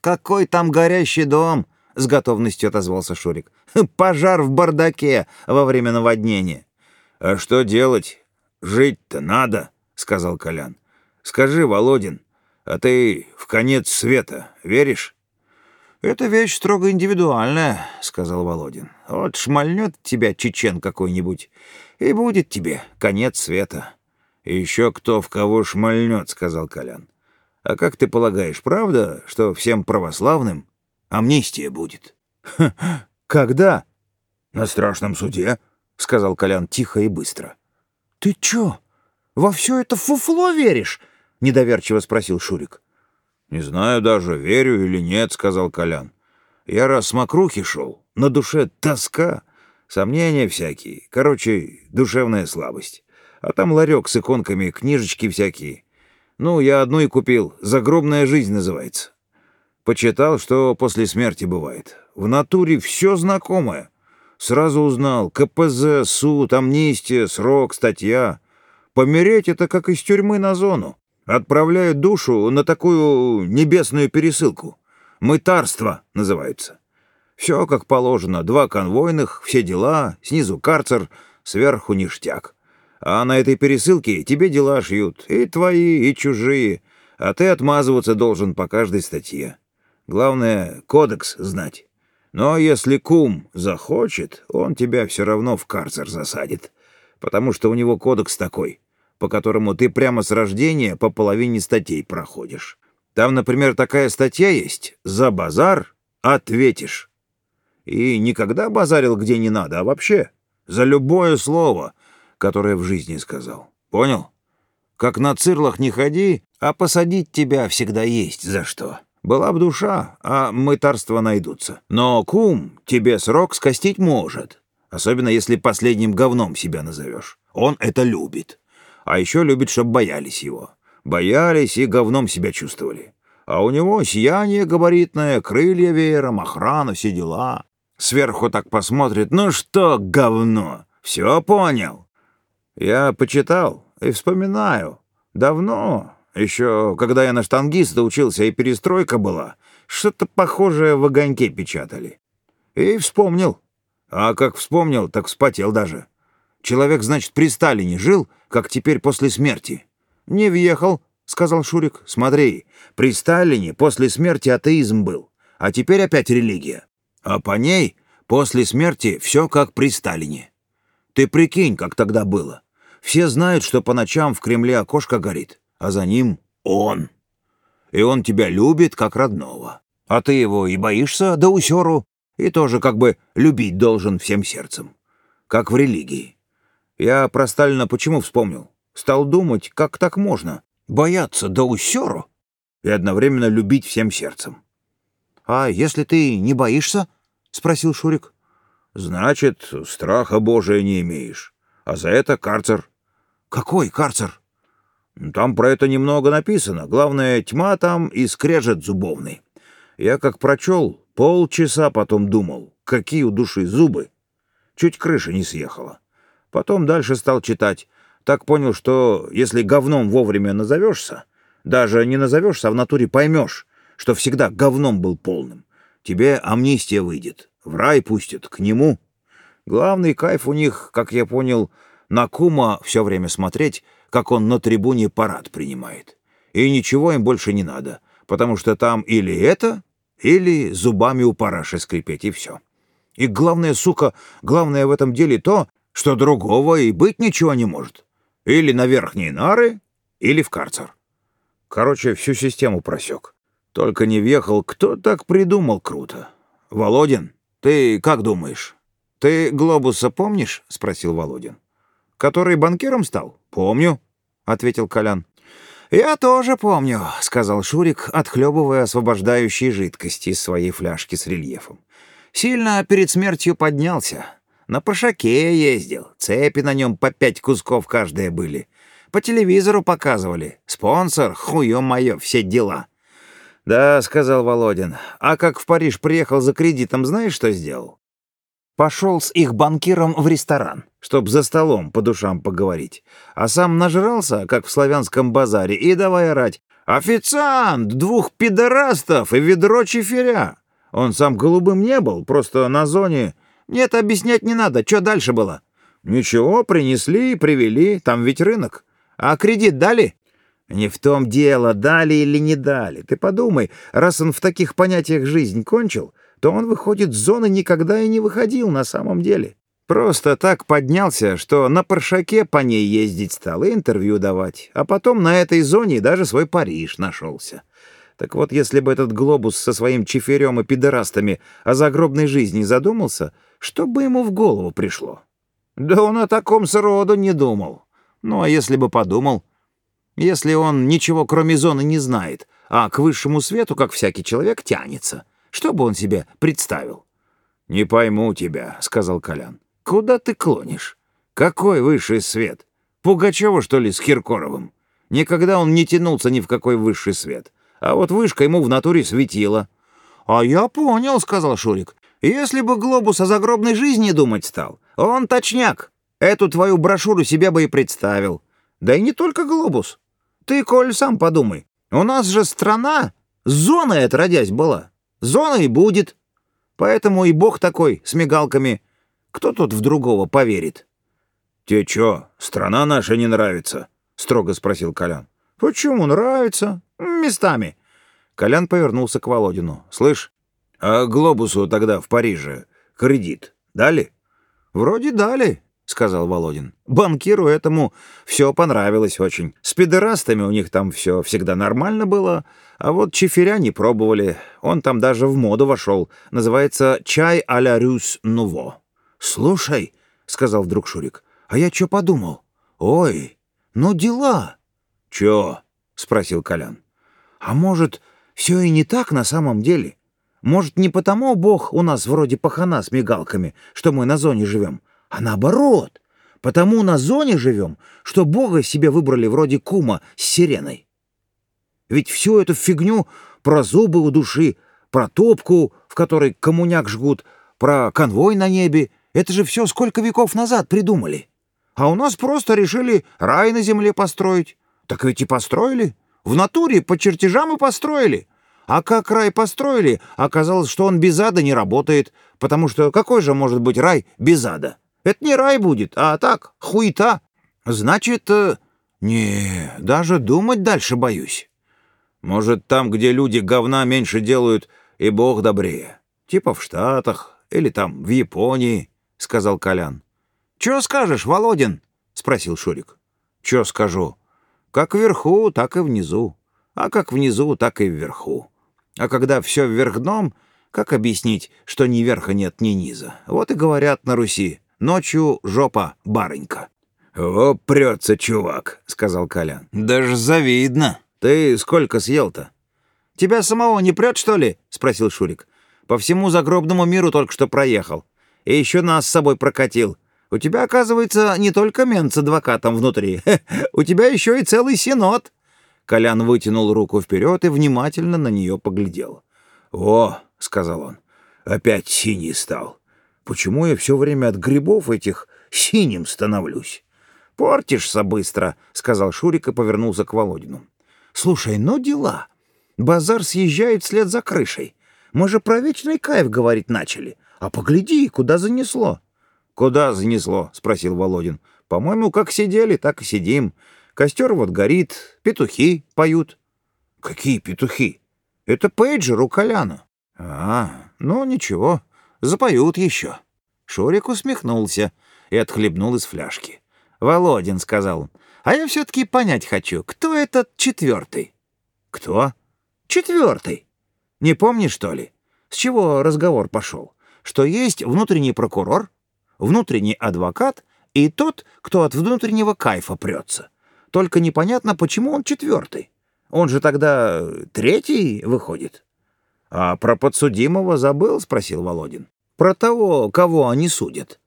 «Какой там горящий дом?» — с готовностью отозвался Шурик. «Пожар в бардаке во время наводнения». «А что делать? Жить-то надо», — сказал Колян. «Скажи, Володин, а ты в конец света веришь?» «Это вещь строго индивидуальная», — сказал Володин. «Вот шмальнет тебя чечен какой-нибудь, и будет тебе конец света». «Еще кто в кого шмальнет», — сказал Колян. А как ты полагаешь, правда, что всем православным амнистия будет? — Когда? — На страшном суде, — сказал Колян тихо и быстро. — Ты чё, во все это фуфло веришь? — недоверчиво спросил Шурик. — Не знаю даже, верю или нет, — сказал Колян. Я раз с мокрухи шел, на душе тоска, сомнения всякие, короче, душевная слабость. А там ларек с иконками, книжечки всякие. Ну, я одну и купил. «Загробная жизнь» называется. Почитал, что после смерти бывает. В натуре все знакомое. Сразу узнал. КПЗ, суд, амнистия, срок, статья. Помереть — это как из тюрьмы на зону. Отправляют душу на такую небесную пересылку. Мытарство называется. Все как положено, два конвойных, все дела, снизу карцер, сверху ништяк. А на этой пересылке тебе дела шьют, и твои, и чужие, а ты отмазываться должен по каждой статье. Главное, кодекс знать. Но если кум захочет, он тебя все равно в карцер засадит, потому что у него кодекс такой, по которому ты прямо с рождения по половине статей проходишь. Там, например, такая статья есть «За базар ответишь». И никогда базарил где не надо, а вообще за любое слово, которое в жизни сказал. Понял? Как на цирлах не ходи, а посадить тебя всегда есть за что. Была б душа, а мытарства найдутся. Но кум тебе срок скостить может, особенно если последним говном себя назовешь. Он это любит. А еще любит, чтобы боялись его. Боялись и говном себя чувствовали. А у него сияние габаритное, крылья веером, охрана, все дела. Сверху так посмотрит, ну что, говно, все понял. Я почитал и вспоминаю. Давно, еще когда я на штангиста учился и перестройка была, что-то похожее в огоньке печатали. И вспомнил. А как вспомнил, так вспотел даже. Человек, значит, при Сталине жил, как теперь после смерти. Не въехал, — сказал Шурик. Смотри, при Сталине после смерти атеизм был, а теперь опять религия. А по ней после смерти все как при Сталине. Ты прикинь, как тогда было. Все знают, что по ночам в Кремле окошко горит а за ним он. И он тебя любит как родного. А ты его и боишься да усеру, и тоже как бы любить должен всем сердцем. Как в религии. Я про Сталина почему вспомнил? Стал думать, как так можно бояться да усеру и одновременно любить всем сердцем. «А если ты не боишься?» — спросил Шурик. «Значит, страха Божия не имеешь. А за это карцер». «Какой карцер?» Там про это немного написано. Главное, тьма там и скрежет зубовный. Я как прочел, полчаса потом думал, какие у души зубы. Чуть крыша не съехала. Потом дальше стал читать. Так понял, что если говном вовремя назовешься, даже не назовешься, а в натуре поймешь, что всегда говном был полным, тебе амнистия выйдет, в рай пустят, к нему. Главный кайф у них, как я понял, на кума все время смотреть — как он на трибуне парад принимает. И ничего им больше не надо, потому что там или это, или зубами у параши скрипеть, и все. И главное, сука, главное в этом деле то, что другого и быть ничего не может. Или на верхние нары, или в карцер. Короче, всю систему просек. Только не въехал, кто так придумал круто. Володин, ты как думаешь? Ты глобуса помнишь? — спросил Володин. Который банкиром стал? Помню, ответил Колян. «Я тоже помню», — сказал Шурик, отхлебывая освобождающие жидкости из своей фляжки с рельефом. «Сильно перед смертью поднялся. На пошаке ездил, цепи на нем по пять кусков каждая были. По телевизору показывали. Спонсор, хуё моё, все дела». «Да», — сказал Володин. «А как в Париж приехал за кредитом, знаешь, что сделал?» Пошел с их банкиром в ресторан, чтоб за столом по душам поговорить. А сам нажрался, как в славянском базаре, и давай орать. «Официант! Двух пидорастов и ведро чеферя!» Он сам голубым не был, просто на зоне. Нет, объяснять не надо, что дальше было? Ничего, принесли и привели, там ведь рынок. А кредит дали? Не в том дело, дали или не дали. Ты подумай, раз он в таких понятиях жизнь кончил, то он, выходит, с зоны никогда и не выходил на самом деле. Просто так поднялся, что на паршаке по ней ездить стал и интервью давать, а потом на этой зоне даже свой Париж нашелся. Так вот, если бы этот глобус со своим чиферем и пидорастами о загробной жизни задумался, что бы ему в голову пришло? Да он о таком сроду не думал. Ну, а если бы подумал? Если он ничего кроме зоны не знает, а к высшему свету, как всякий человек, тянется — что бы он себе представил? «Не пойму тебя», — сказал Колян. «Куда ты клонишь? Какой высший свет? Пугачева, что ли, с Киркоровым? Никогда он не тянулся ни в какой высший свет. А вот вышка ему в натуре светила». «А я понял», — сказал Шурик. «Если бы глобус о загробной жизни думать стал, он точняк. Эту твою брошюру себе бы и представил. Да и не только глобус. Ты, Коль, сам подумай. У нас же страна, зона отродясь была. Зона и будет. Поэтому и бог такой, с мигалками. Кто тут в другого поверит?» «Тебе чё, страна наша не нравится?» — строго спросил Колян. «Почему нравится? Местами». Колян повернулся к Володину. «Слышь, а глобусу тогда в Париже кредит дали?» «Вроде дали», — сказал Володин. «Банкиру этому все понравилось очень. С педерастами у них там все всегда нормально было, а вот чиферя не пробовали. Он там даже в моду вошел. Называется «Чай а-ля Рюс Нуво». «Слушай», — сказал вдруг Шурик, — «а я что подумал? Ой, ну дела». «Чё?» — спросил Колян. «А может, все и не так на самом деле? Может, не потому Бог у нас вроде пахана с мигалками, что мы на зоне живем, а наоборот, потому на зоне живем, что Бога себе выбрали вроде кума с сиреной? Ведь всю эту фигню про зубы у души, про топку, в которой коммуняк жгут, про конвой на небе — это же все сколько веков назад придумали. А у нас просто решили рай на земле построить. Так ведь и построили. В натуре по чертежам и построили. А как рай построили, оказалось, что он без ада не работает, потому что какой же может быть рай без ада? Это не рай будет, а так, хуета. Значит, э, не, даже думать дальше боюсь. Может, там, где люди говна меньше делают, и бог добрее. Типа в Штатах или там в Японии. — сказал Колян. «Чё скажешь, Володин?» — спросил Шурик. «Чё скажу? Как вверху, так и внизу. А как внизу, так и вверху. А когда все вверх дном, как объяснить, что ни верха нет, ни низа? Вот и говорят на Руси. Ночью жопа барынька». «О, прется, чувак», — сказал Колян. «Даже завидно. Ты сколько съел-то?» «Тебя самого не прет, что ли?» — спросил Шурик. «По всему загробному миру только что проехал и еще нас с собой прокатил. У тебя, оказывается, не только мент с адвокатом внутри. У тебя еще и целый синод». Колян вытянул руку вперед и внимательно на нее поглядел. «О», — сказал он, — «опять синий стал. Почему я все время от грибов этих синим становлюсь?» «Портишься быстро», — сказал Шурик и повернулся к Володину. «Слушай, ну дела. Базар съезжает вслед за крышей. Мы же про вечный кайф говорить начали. А погляди, куда занесло. Куда занесло? спросил Володин. По-моему, как сидели, так и сидим. Костер вот горит, петухи поют. Какие петухи? Это пейджер у Коляна. А, ну ничего, запоют еще. Шурик усмехнулся и отхлебнул из фляжки. Володин сказал, а я все-таки понять хочу, кто этот четвертый? Кто? Четвертый. Не помнишь, что ли? С чего разговор пошел? что есть внутренний прокурор, внутренний адвокат и тот, кто от внутреннего кайфа прется. Только непонятно, почему он четвертый. Он же тогда третий выходит. — А про подсудимого забыл? — спросил Володин. — Про того, кого они судят.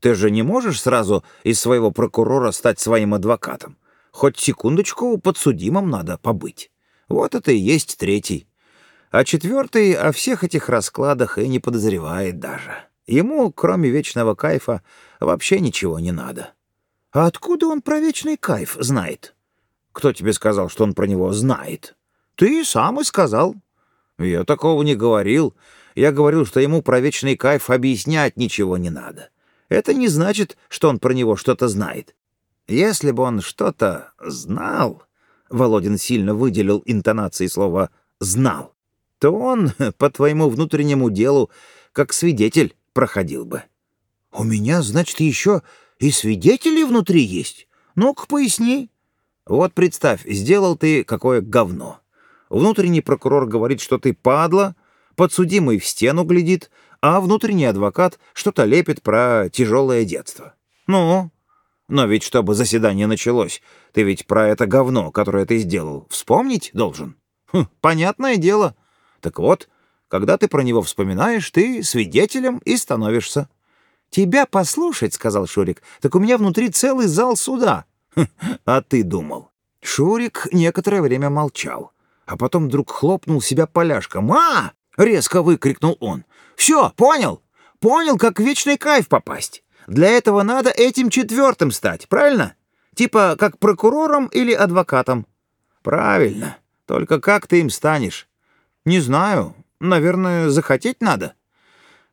Ты же не можешь сразу из своего прокурора стать своим адвокатом. Хоть секундочку подсудимым надо побыть. Вот это и есть третий а четвертый о всех этих раскладах и не подозревает даже. Ему, кроме вечного кайфа, вообще ничего не надо. А откуда он про вечный кайф знает? Кто тебе сказал, что он про него знает? Ты сам и сказал. Я такого не говорил. Я говорил, что ему про вечный кайф объяснять ничего не надо. Это не значит, что он про него что-то знает. Если бы он что-то знал, Володин сильно выделил интонацией слова «знал», то он по твоему внутреннему делу как свидетель проходил бы. — У меня, значит, еще и свидетели внутри есть? Ну-ка, поясни. Вот представь, сделал ты какое говно. Внутренний прокурор говорит, что ты падла, подсудимый в стену глядит, а внутренний адвокат что-то лепит про тяжелое детство. Ну, но ведь чтобы заседание началось, ты ведь про это говно, которое ты сделал, вспомнить должен. Хм, понятное дело. Так вот, когда ты про него вспоминаешь, ты свидетелем и становишься. «Тебя послушать», — сказал Шурик, — «так у меня внутри целый зал суда». «А ты думал». Шурик некоторое время молчал, а потом вдруг хлопнул себя поляшком. «А!» — резко выкрикнул он. «Все, понял? Понял, как в вечный кайф попасть. Для этого надо этим четвертым стать, правильно? Типа как прокурором или адвокатом». «Правильно. Только как ты им станешь? «Не знаю. Наверное, захотеть надо».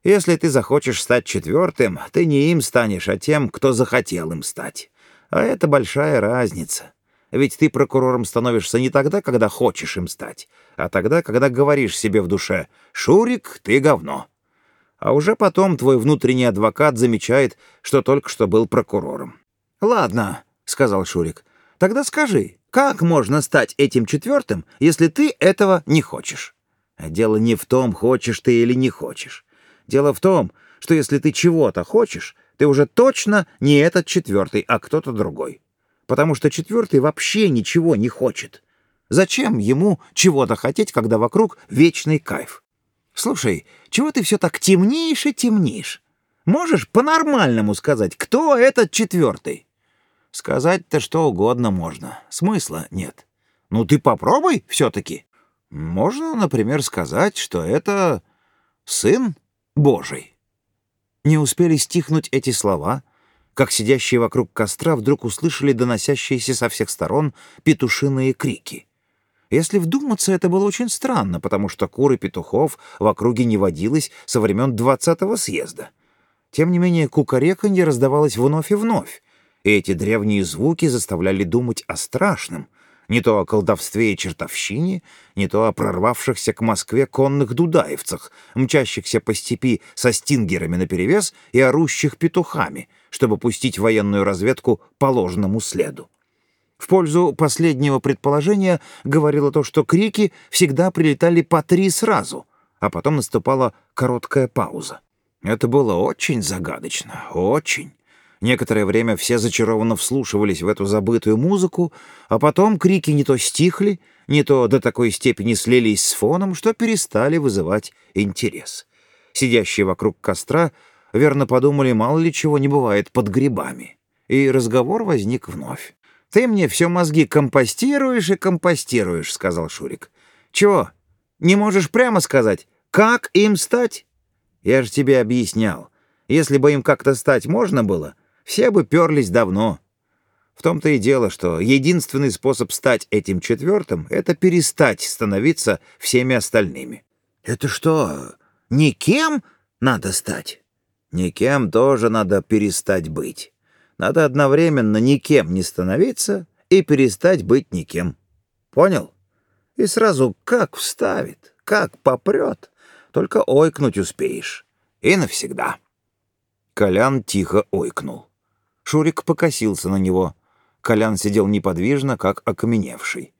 Если ты захочешь стать четвертым, ты не им станешь, а тем, кто захотел им стать. А это большая разница. Ведь ты прокурором становишься не тогда, когда хочешь им стать, а тогда, когда говоришь себе в душе «Шурик, ты говно». А уже потом твой внутренний адвокат замечает, что только что был прокурором. «Ладно», — сказал Шурик, — «тогда скажи, как можно стать этим четвертым, если ты этого не хочешь?» Дело не в том, хочешь ты или не хочешь. Дело в том, что если ты чего-то хочешь, ты уже точно не этот четвертый, а кто-то другой. Потому что четвертый вообще ничего не хочет. Зачем ему чего-то хотеть, когда вокруг вечный кайф? Слушай, чего ты все так темнишь и темнишь? Можешь по-нормальному сказать, кто этот четвертый? Сказать-то что угодно можно, смысла нет. Ну ты попробуй все-таки. Можно, например, сказать, что это сын Божий. Не успели стихнуть эти слова, как сидящие вокруг костра вдруг услышали доносящиеся со всех сторон петушиные крики. Если вдуматься, это было очень странно, потому что куры петухов в округе не водилось со времен двадцатого съезда. Тем не менее, кукареканье раздавалось вновь и вновь, и эти древние звуки заставляли думать о страшном — не то о колдовстве и чертовщине, не то о прорвавшихся к Москве конных дудаевцах, мчащихся по степи со стингерами наперевес и орущих петухами, чтобы пустить военную разведку по ложному следу. В пользу последнего предположения говорило то, что крики всегда прилетали по три сразу, а потом наступала короткая пауза. Это было очень загадочно, очень. Некоторое время все зачарованно вслушивались в эту забытую музыку, а потом крики не то стихли, не то до такой степени слились с фоном, что перестали вызывать интерес. Сидящие вокруг костра верно подумали, мало ли чего не бывает под грибами. И разговор возник вновь. «Ты мне все мозги компостируешь и компостируешь», — сказал Шурик. «Чего? Не можешь прямо сказать, как им стать?» «Я же тебе объяснял. Если бы им как-то стать можно было, все бы перлись давно. В том-то и дело, что единственный способ стать этим четвертым — это перестать становиться всеми остальными. Это что, никем надо стать? Никем тоже надо перестать быть. Надо одновременно никем не становиться и перестать быть никем. Понял? И сразу как вставит, как попрет, только ойкнуть успеешь. И навсегда. Колян тихо ойкнул. Шурик покосился на него. Колян сидел неподвижно, как окаменевший.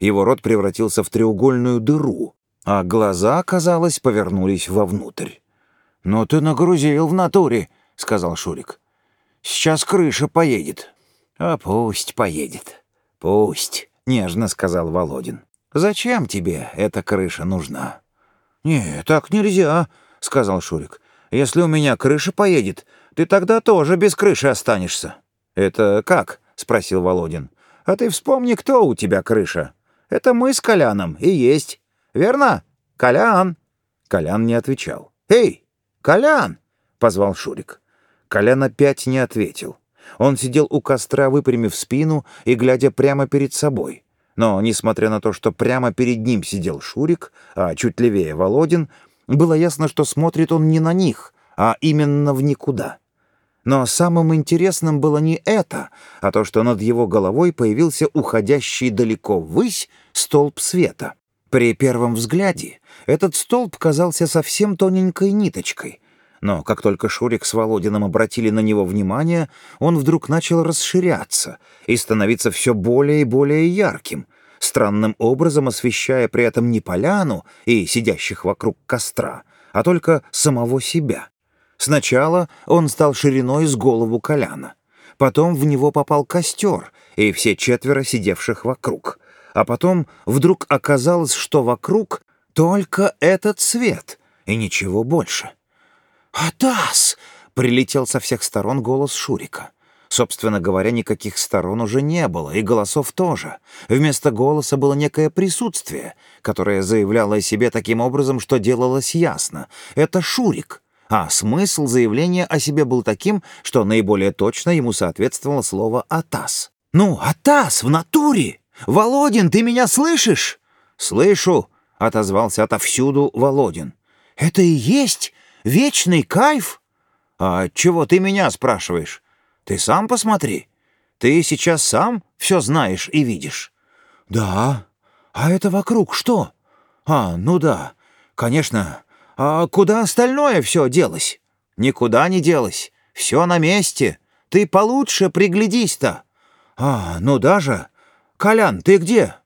Его рот превратился в треугольную дыру, а глаза, казалось, повернулись вовнутрь. «Но ты нагрузил в натуре», — сказал Шурик. «Сейчас крыша поедет». «А пусть поедет. Пусть», — нежно сказал Володин. «Зачем тебе эта крыша нужна?» «Не, так нельзя», — сказал Шурик. «Если у меня крыша поедет, ты тогда тоже без крыши останешься». «Это как?» — спросил Володин. «А ты вспомни, кто у тебя крыша. Это мы с Коляном и есть. Верно? Колян!» Колян не отвечал. «Эй, Колян!» — позвал Шурик. Колян опять не ответил. Он сидел у костра, выпрямив спину и глядя прямо перед собой. Но, несмотря на то, что прямо перед ним сидел Шурик, а чуть левее Володин, было ясно, что смотрит он не на них, а именно в никуда. Но самым интересным было не это, а то, что над его головой появился уходящий далеко ввысь столб света. При первом взгляде этот столб казался совсем тоненькой ниточкой, но как только Шурик с Володиным обратили на него внимание, он вдруг начал расширяться и становиться все более и более ярким, странным образом освещая при этом не поляну и сидящих вокруг костра, а только самого себя. Сначала он стал шириной с голову Коляна. Потом в него попал костер и все четверо сидевших вокруг. А потом вдруг оказалось, что вокруг только этот свет и ничего больше. «Атас!» — прилетел со всех сторон голос Шурика. Собственно говоря, никаких сторон уже не было, и голосов тоже. Вместо голоса было некое присутствие, которое заявляло о себе таким образом, что делалось ясно. Это Шурик — а смысл заявления о себе был таким, что наиболее точно ему соответствовало слово «атас». «Ну, атас в натуре! Володин, ты меня слышишь?» «Слышу», — отозвался отовсюду Володин. «Это и есть Вечный кайф? А чего ты меня спрашиваешь? Ты сам посмотри. Ты сейчас сам все знаешь и видишь. Да. А это вокруг что? А, ну да. Конечно. А куда остальное все делось? Никуда не делось. Все на месте. Ты получше приглядись-то. А, ну даже. Колян, ты где?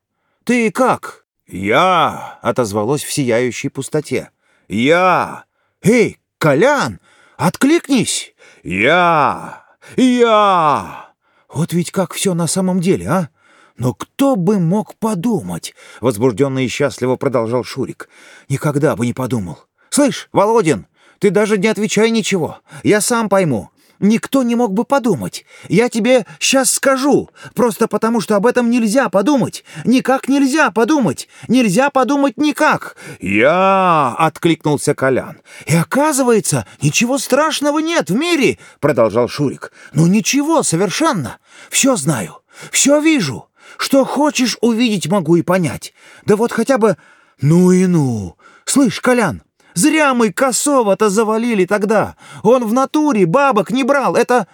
Ты как? Я, отозвалось в сияющей пустоте. Я. Эй, Колян, откликнись. Я. Я. Вот ведь как все на самом деле, а? Но кто бы мог подумать? Возбужденно и счастливо продолжал Шурик. Никогда бы не подумал. Слышь, Володин, ты даже не отвечай ничего. Я сам пойму. Никто не мог бы подумать. Я тебе сейчас скажу, просто потому что об этом нельзя подумать. Никак нельзя подумать. Нельзя подумать никак. Я, откликнулся Колян. И оказывается, ничего страшного нет в мире, продолжал Шурик. Ну ничего, совершенно. Все знаю, все вижу. Что хочешь увидеть могу и понять. Да вот хотя бы... Ну и ну. Слышь, Колян, Зря мы Косова-то завалили тогда. Он в натуре бабок не брал. Это...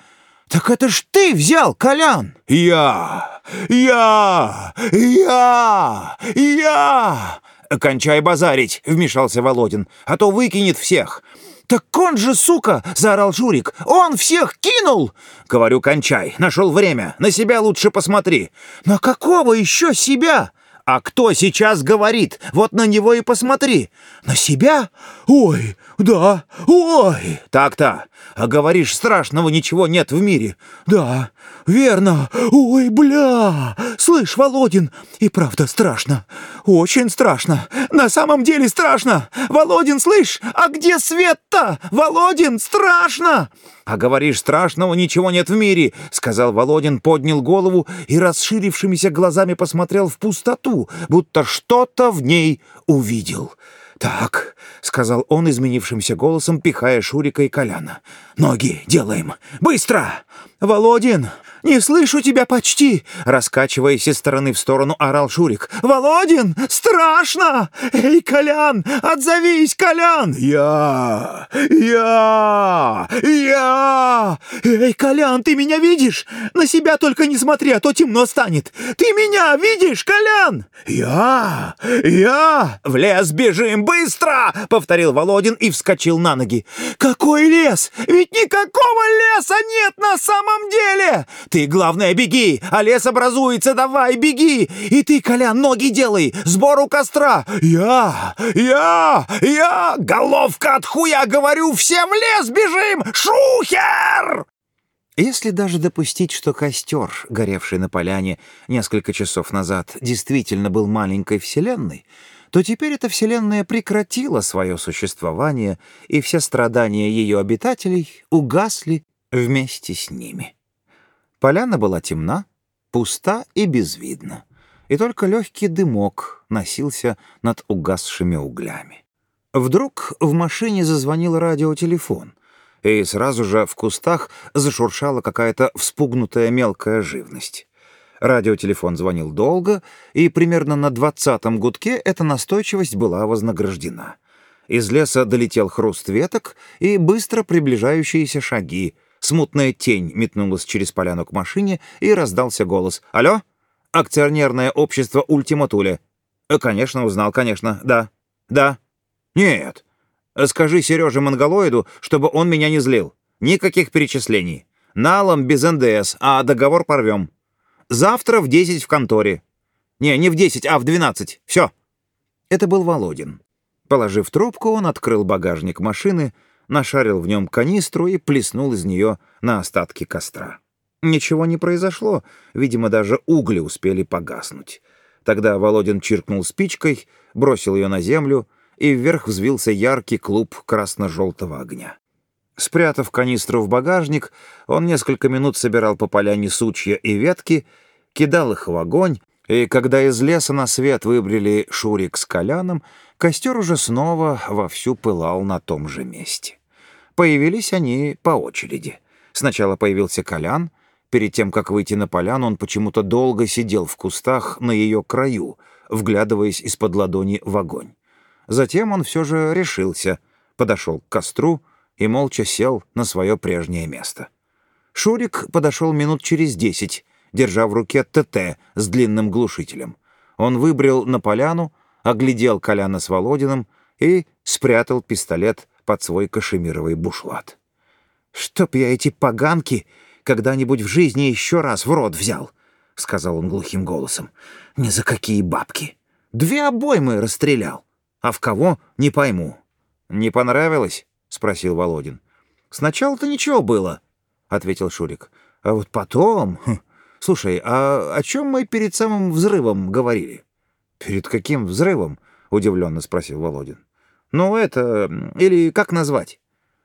Так это ж ты взял, Колян!» «Я! Я! Я! Я!» «Кончай базарить!» — вмешался Володин. «А то выкинет всех!» «Так он же, сука!» — заорал Журик. «Он всех кинул!» «Говорю, кончай. Нашел время. На себя лучше посмотри». «На какого еще себя?» А кто сейчас говорит? Вот на него и посмотри. На себя? Ой, да, ой. Так-то. А говоришь, страшного ничего нет в мире. Да, верно. Ой, бля. Слышь, Володин, и правда страшно. Очень страшно. На самом деле страшно. Володин, слышь, а где свет-то? Володин, страшно. «А говоришь, страшного ничего нет в мире», — сказал Володин, поднял голову и расширившимися глазами посмотрел в пустоту, будто что-то в ней увидел. «Так», — сказал он изменившимся голосом, пихая Шурика и Коляна. «Ноги делаем! Быстро!» «Володин, не слышу тебя почти!» Раскачиваясь из стороны в сторону, орал Шурик. «Володин, страшно! Эй, Колян, отзовись, Колян!» «Я! Я! Я! Эй, Колян, ты меня видишь? На себя только не смотри, а то темно станет! Ты меня видишь, Колян?» «Я! Я! В лес бежим, быстро!» — повторил Володин и вскочил на ноги. «Какой лес? Ведь никакого леса нет на самом деле! Ты, главное, беги, а лес образуется, давай, беги! И ты, Колян, ноги делай, сбор у костра! Я, я, я, головка от хуя, говорю, все в лес бежим! Шухер!» Если даже допустить, что костер, горевший на поляне несколько часов назад, действительно был маленькой вселенной, то теперь эта вселенная прекратила свое существование, и все страдания ее обитателей угасли вместе с ними. Поляна была темна, пуста и безвидна, и только легкий дымок носился над угасшими углями. Вдруг в машине зазвонил радиотелефон, и сразу же в кустах зашуршала какая-то вспугнутая мелкая живность. Радиотелефон звонил долго, и примерно на двадцатом гудке эта настойчивость была вознаграждена. Из леса долетел хруст веток и быстро приближающиеся шаги — Смутная тень метнулась через поляну к машине, и раздался голос. «Алло? Акционерное общество «Ультиматуле». Э, «Конечно, узнал, конечно. Да. Да. Нет. Скажи Сереже Монголоиду, чтобы он меня не злил. Никаких перечислений. Налом без НДС, а договор порвем. Завтра в 10 в конторе. Не, не в 10, а в 12. Все». Это был Володин. Положив трубку, он открыл багажник машины, нашарил в нем канистру и плеснул из нее на остатки костра. Ничего не произошло, видимо, даже угли успели погаснуть. Тогда Володин чиркнул спичкой, бросил ее на землю, и вверх взвился яркий клуб красно-желтого огня. Спрятав канистру в багажник, он несколько минут собирал по поляне сучья и ветки, кидал их в огонь, и когда из леса на свет выбрали Шурик с Коляном, костер уже снова вовсю пылал на том же месте. Появились они по очереди. Сначала появился Колян. Перед тем, как выйти на поляну, он почему-то долго сидел в кустах на ее краю, вглядываясь из-под ладони в огонь. Затем он все же решился, подошел к костру и молча сел на свое прежнее место. Шурик подошел минут через десять, держа в руке ТТ с длинным глушителем. Он выбрел на поляну, оглядел Коляна с Володиным и спрятал пистолет под свой кашемировый бушлат. «Чтоб я эти поганки когда-нибудь в жизни еще раз в рот взял!» — сказал он глухим голосом. «Ни за какие бабки! Две обоймы расстрелял! А в кого — не пойму!» «Не понравилось?» — спросил Володин. «Сначала-то ничего было», — ответил Шурик. «А вот потом... Хм, слушай, а о чем мы перед самым взрывом говорили?» «Перед каким взрывом?» — удивленно спросил Володин. «Ну, это... Или как назвать?»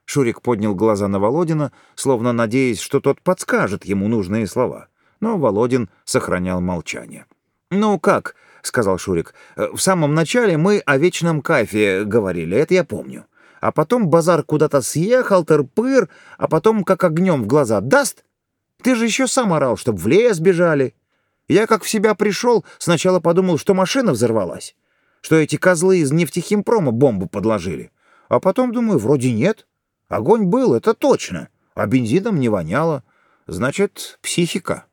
Шурик поднял глаза на Володина, словно надеясь, что тот подскажет ему нужные слова. Но Володин сохранял молчание. «Ну как?» — сказал Шурик. «В самом начале мы о вечном кайфе говорили, это я помню. А потом базар куда-то съехал, тырпыр, а потом как огнем в глаза даст. Ты же еще сам орал, чтоб в лес бежали. Я как в себя пришел, сначала подумал, что машина взорвалась, что эти козлы из нефтехимпрома бомбу подложили. А потом думаю, вроде нет». Огонь был, это точно, а бензином не воняло. Значит, психика.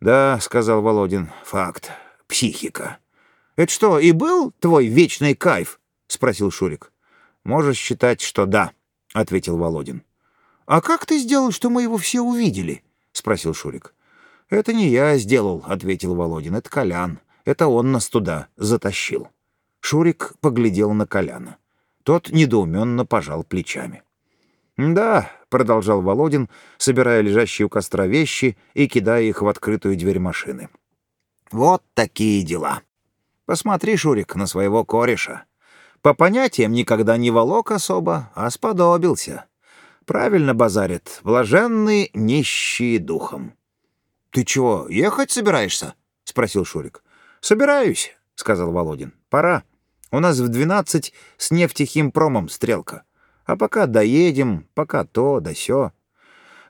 Да, сказал Володин, факт, психика. Это что, и был твой вечный кайф? Спросил Шурик. Можешь считать, что да, ответил Володин. А как ты сделал, что мы его все увидели? Спросил Шурик. Это не я сделал, ответил Володин, это Колян. Это он нас туда затащил. Шурик поглядел на Коляна. Тот недоуменно пожал плечами. «Да», — продолжал Володин, собирая лежащие у костра вещи и кидая их в открытую дверь машины. «Вот такие дела. Посмотри, Шурик, на своего кореша. По понятиям никогда не волок особо, а сподобился. Правильно базарит, блаженный нищий духом». «Ты чего, ехать собираешься?» — спросил Шурик. «Собираюсь», — сказал Володин. «Пора. У нас в двенадцать с нефтехимпромом стрелка». А пока доедем, пока то да сё.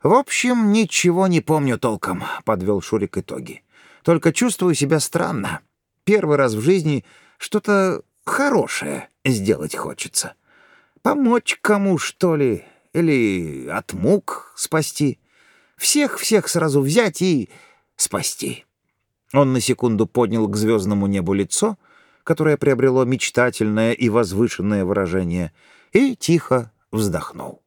В общем, ничего не помню толком, подвел Шурик итоги. Только чувствую себя странно. Первый раз в жизни что-то хорошее сделать хочется. Помочь кому, что ли, или от мук спасти. Всех-всех сразу взять и спасти. Он на секунду поднял к звездному небу лицо, которое приобрело мечтательное и возвышенное выражение — и тихо вздохнул.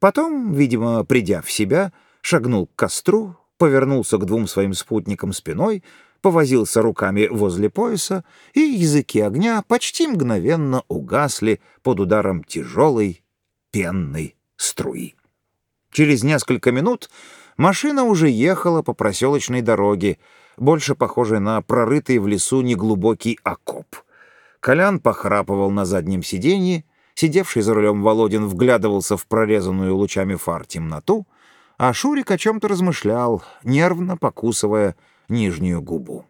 Потом, видимо, придя в себя, шагнул к костру, повернулся к двум своим спутникам спиной, повозился руками возле пояса, и языки огня почти мгновенно угасли под ударом тяжелой пенной струи. Через несколько минут машина уже ехала по проселочной дороге, больше похожей на прорытый в лесу неглубокий окоп. Колян похрапывал на заднем сиденье, Сидевший за рулем Володин вглядывался в прорезанную лучами фар темноту, а Шурик о чем-то размышлял, нервно покусывая нижнюю губу.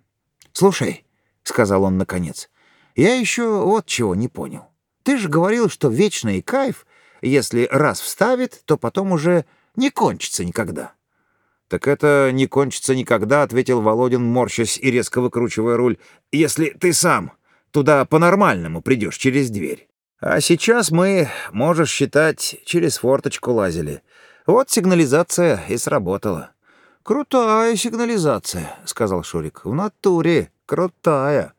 «Слушай», — сказал он наконец, — «я еще вот чего не понял. Ты же говорил, что вечный кайф, если раз вставит, то потом уже не кончится никогда». «Так это не кончится никогда», — ответил Володин, морщась и резко выкручивая руль, «если ты сам туда по-нормальному придешь через дверь». А сейчас мы, можешь считать, через форточку лазили. Вот сигнализация и сработала. «Крутая сигнализация», — сказал Шурик. «В натуре крутая».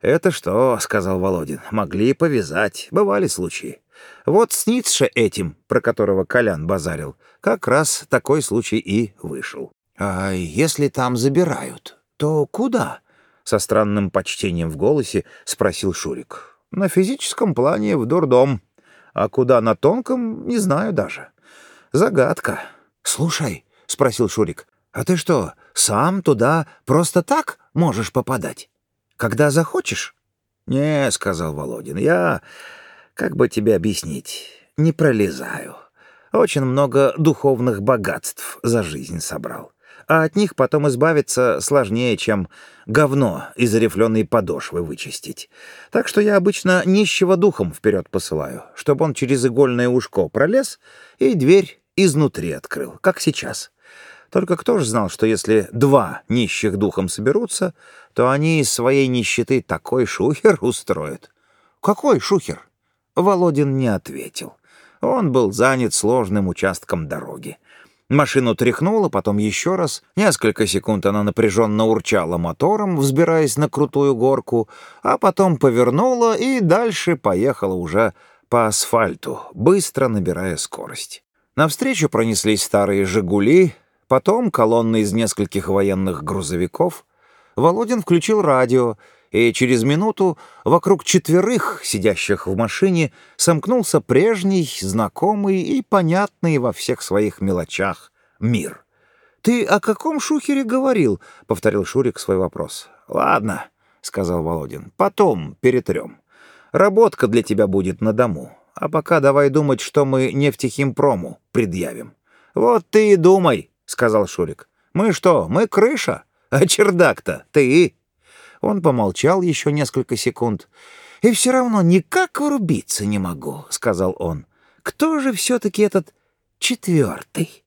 «Это что?» — сказал Володин. «Могли повязать. Бывали случаи. Вот с Ницше этим, про которого Колян базарил, как раз такой случай и вышел». «А если там забирают, то куда?» — со странным почтением в голосе спросил Шурик. На физическом плане в дурдом, а куда на тонком, не знаю даже. Загадка. «Слушай», — спросил Шурик, — «а ты что, сам туда просто так можешь попадать? Когда захочешь?» «Не», — сказал Володин, — «я, как бы тебе объяснить, не пролезаю. Очень много духовных богатств за жизнь собрал а от них потом избавиться сложнее, чем говно из рифленой подошвы вычистить. Так что я обычно нищего духом вперед посылаю, чтобы он через игольное ушко пролез и дверь изнутри открыл, как сейчас. Только кто ж знал, что если два нищих духом соберутся, то они из своей нищеты такой шухер устроят? Какой шухер? Володин не ответил. Он был занят сложным участком дороги. Машину тряхнуло, потом еще раз. Несколько секунд она напряженно урчала мотором, взбираясь на крутую горку, а потом повернула и дальше поехала уже по асфальту, быстро набирая скорость. Навстречу пронеслись старые «Жигули», потом колонна из нескольких военных грузовиков. Володин включил радио, и через минуту вокруг четверых, сидящих в машине, сомкнулся прежний, знакомый и понятный во всех своих мелочах мир. «Ты о каком шухере говорил?» — повторил Шурик свой вопрос. «Ладно», — сказал Володин, — «потом перетрем. Работка для тебя будет на дому. А пока давай думать, что мы нефтехимпрому предъявим». «Вот ты и думай», — сказал Шурик. «Мы что, мы крыша? А чердак-то ты?» Он помолчал еще несколько секунд. «И все равно никак врубиться не могу», — сказал он. «Кто же все-таки этот четвертый?»